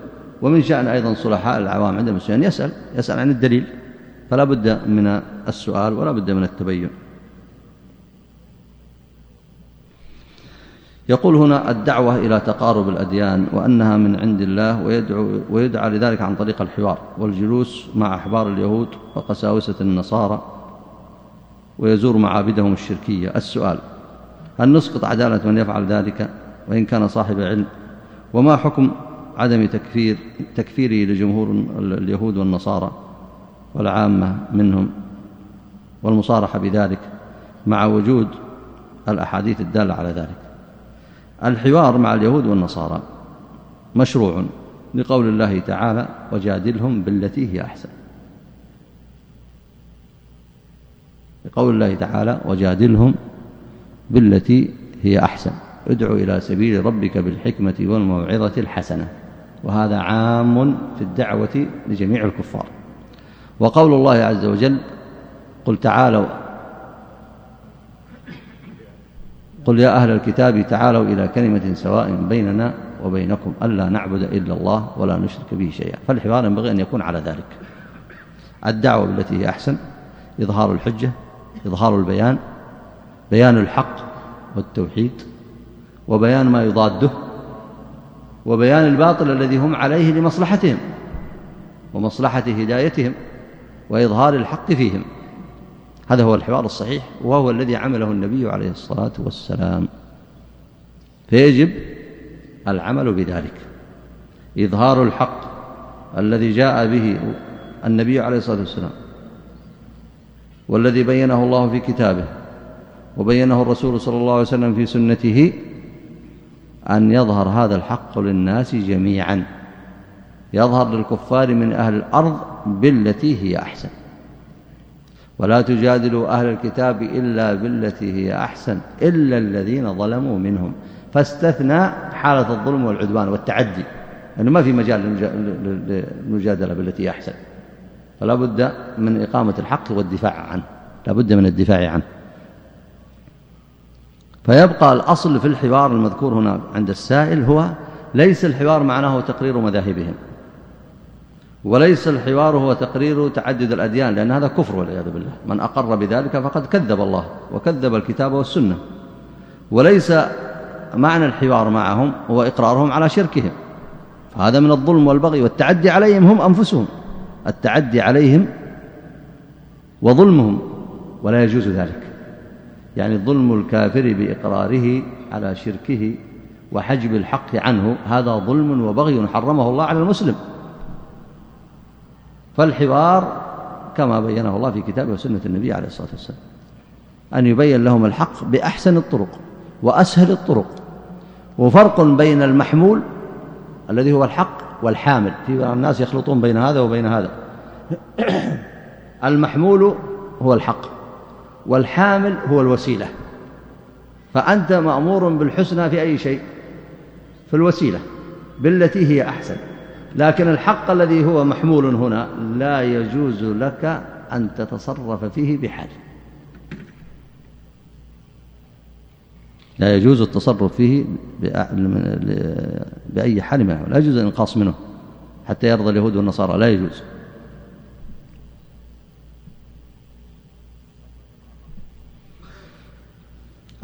ومن شأن أيضا صلحاء العوام عند المسلمين يسأل يسأل عن الدليل. فلا بد من السؤال ولا بد من التبين. يقول هنا الدعوة إلى تقارب الأديان وأنها من عند الله ويدعو ويدعى لذلك عن طريق الحوار والجلوس مع أحبار اليهود وقساوسة النصارى ويزور معابدهم الشركية. السؤال هل نسقط عدالة من يفعل ذلك وإن كان صاحب علم؟ وما حكم عدم تكفير تكفيره لجمهور اليهود والنصارى والعامة منهم؟ والمصارحة بذلك مع وجود الأحاديث الدالة على ذلك. الحوار مع اليهود والنصارى مشروع لقول الله تعالى وجادلهم بالتي هي أحسن. لقول الله تعالى وجادلهم بالتي هي أحسن. ادعو إلى سبيل ربك بالحكمة والموعظة الحسنة. وهذا عام في الدعوة لجميع الكفار. وقول الله عز وجل قل تعالوا قل يا أهل الكتاب تعالوا إلى كلمة سواء بيننا وبينكم ألا نعبد إلا الله ولا نشرك به شيئا. فالحوار ينبغي أن يكون على ذلك. الدعوة بالتي هي أحسن إظهار الحجة إظهار البيان بيان الحق والتوحيد وبيان ما يضاده وبيان الباطل الذي هم عليه لمصلحتهم ومصلحة هدايتهم وإظهار الحق فيهم. هذا هو الحوار الصحيح وهو الذي عمله النبي عليه الصلاة والسلام. فيجب العمل بذلك. إظهار الحق الذي جاء به النبي عليه الصلاة والسلام والذي بينه الله في كتابه وبينه الرسول صلى الله عليه وسلم في سنته أن يظهر هذا الحق للناس جميعا. يظهر للكفار من أهل الأرض بالتي هي أحسن. ولا تجادلوا أهل الكتاب إلا بالتي هي أحسن إلا الذين ظلموا منهم. فاستثنى حالة الظلم والعدوان والتعدي لأنه ما في مجال للمجادلة بالتي هي أحسن. فلا بد من إقامة الحق والدفاع عنه لا بد من الدفاع عنه. فيبقى الأصل في الحوار المذكور هنا عند السائل هو ليس الحوار معناه تقرير مذاهبهم. وليس الحوار هو تقرير تعدد الأديان لأن هذا كفر والعياذ بالله. من أقر بذلك فقد كذب الله وكذب الكتاب والسنة. وليس معنى الحوار معهم هو إقرارهم على شركهم. فهذا من الظلم والبغي والتعدي عليهم هم أنفسهم. التعدي عليهم وظلمهم ولا يجوز ذلك. يعني ظلم الكافر بإقراره على شركه وحجب الحق عنه هذا ظلم وبغي حرمه الله على المسلم. فالحوار كما بينه الله في كتابه وسنة النبي عليه الصلاة والسلام. أن يبين لهم الحق بأحسن الطرق وأسهل الطرق. وفرق بين المحمول الذي هو الحق والحامل. في الناس يخلطون بين هذا وبين هذا. المحمول هو الحق والحامل هو الوسيلة. فأنت مأمور بالحسنى في أي شيء في الوسيلة بالتي هي أحسن. لكن الحق الذي هو محمول هنا لا يجوز لك أن تتصرف فيه بحال لا يجوز التصرف فيه بأي حال منه لا يجوز الإنقاص منه. حتى يرضى اليهود والنصارى. لا يجوز.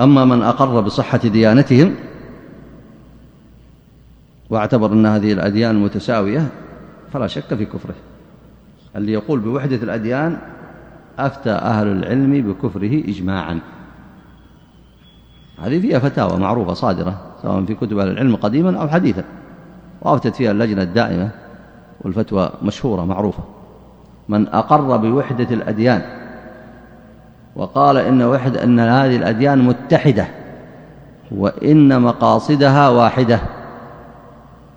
أما من أقر بصحة ديانتهم واعتبر أن هذه الأديان متساوية فلا شك في كفره. اللي يقول بوحدة الأديان أفتى أهل العلم بكفره إجماعا. هذه فيها فتاوى معروفة صادرة سواء في كتب أهل العلم قديما أو حديثا وأفتت فيها اللجنة الدائمة والفتوى مشهورة معروفة. من أقر بوحدة الأديان وقال إن, وحد أن هذه الأديان متحدة وإن مقاصدها واحدة.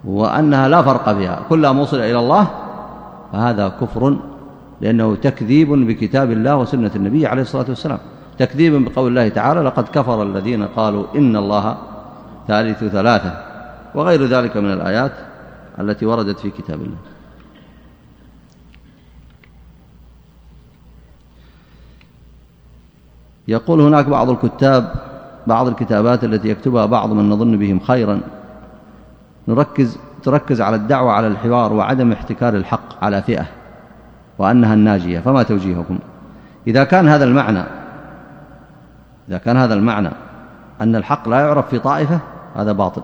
وأنها لا فرق فيها كلها موصلة إلى الله فهذا كفر لأنه تكذيب بكتاب الله وسنة النبي عليه الصلاة والسلام. تكذيب بقول الله تعالى لقد كفر الذين قالوا إن الله ثالث ثلاثة وغير ذلك من الآيات التي وردت في كتاب الله. يقول هناك بعض الكتاب بعض الكتابات التي يكتبها بعض من نظن بهم خيرا. نركز تركز على الدعوة على الحوار وعدم احتكار الحق على فئة وأنها الناجية فما توجيهكم؟ إذا كان هذا المعنى إذا كان هذا المعنى أن الحق لا يعرف في طائفة هذا باطل.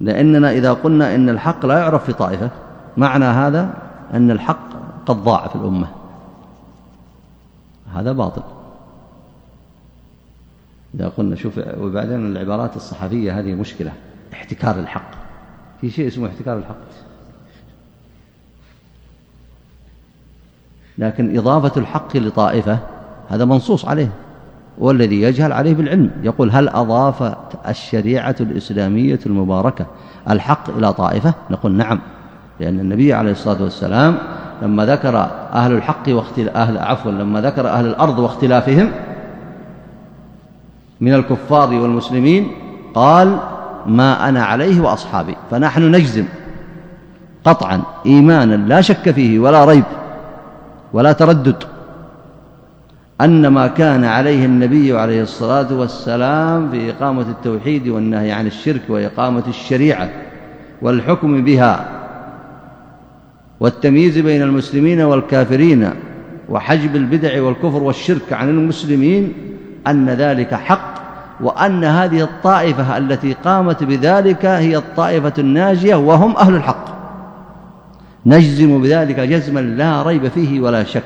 لأننا إذا قلنا إن الحق لا يعرف في طائفة معنى هذا أن الحق قد ضاع في الأمة. هذا باطل. إذا قلنا شوف وبعدين العبارات الصحفية هذه مشكلة. احتكار الحق. في شيء اسمه احتكار الحق. لكن إضافة الحق لطائفة هذا منصوص عليه. والذي يجهل عليه بالعلم. يقول هل أضاف الشريعة الإسلامية المباركة الحق إلى طائفة؟ نقول نعم. لأن النبي عليه الصلاة والسلام لما ذكر أهل الحق واختلاف أهل عفوا لما ذكر أهل الأرض واختلافهم من الكفار والمسلمين قال ما أنا عليه وأصحابي فنحن نجزم. قطعا إيمانا لا شك فيه ولا ريب ولا تردد. أن ما كان عليه النبي عليه الصلاة والسلام في إقامة التوحيد والنهي عن الشرك وإقامة الشريعة والحكم بها والتمييز بين المسلمين والكافرين وحجب البدع والكفر والشرك عن المسلمين أن ذلك حق. وأن هذه الطائفة التي قامت بذلك هي الطائفة الناجية وهم أهل الحق. نجزم بذلك جزما لا ريب فيه ولا شك.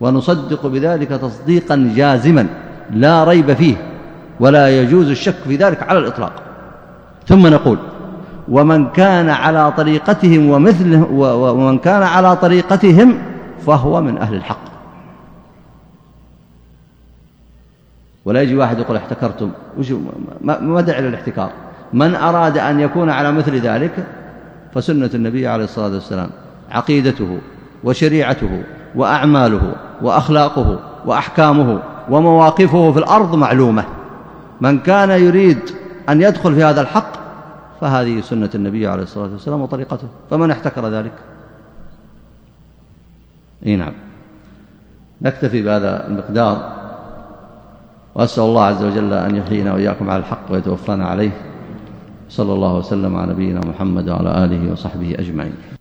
ونصدق بذلك تصديقا جازما لا ريب فيه ولا يجوز الشك في ذلك على الإطلاق. ثم نقول ومن كان على طريقتهم ومثله ومن كان على طريقتهم فهو من أهل الحق. ولا يجي واحد يقول احتكرتم. ما داعي للاحتكار من أراد أن يكون على مثل ذلك فسنة النبي عليه الصلاة والسلام. عقيدته وشريعته وأعماله وأخلاقه وأحكامه ومواقفه في الأرض معلومة. من كان يريد أن يدخل في هذا الحق فهذه سنة النبي عليه الصلاة والسلام وطريقته. فمن احتكر ذلك؟ إي نعم. نكتفي بهذا المقدار. وأسأل الله عز وجل أن يحيينا وإياكم على الحق ويتوفانا عليه. صلى الله وسلم على نبينا محمد وعلى آله وصحبه أجمعين.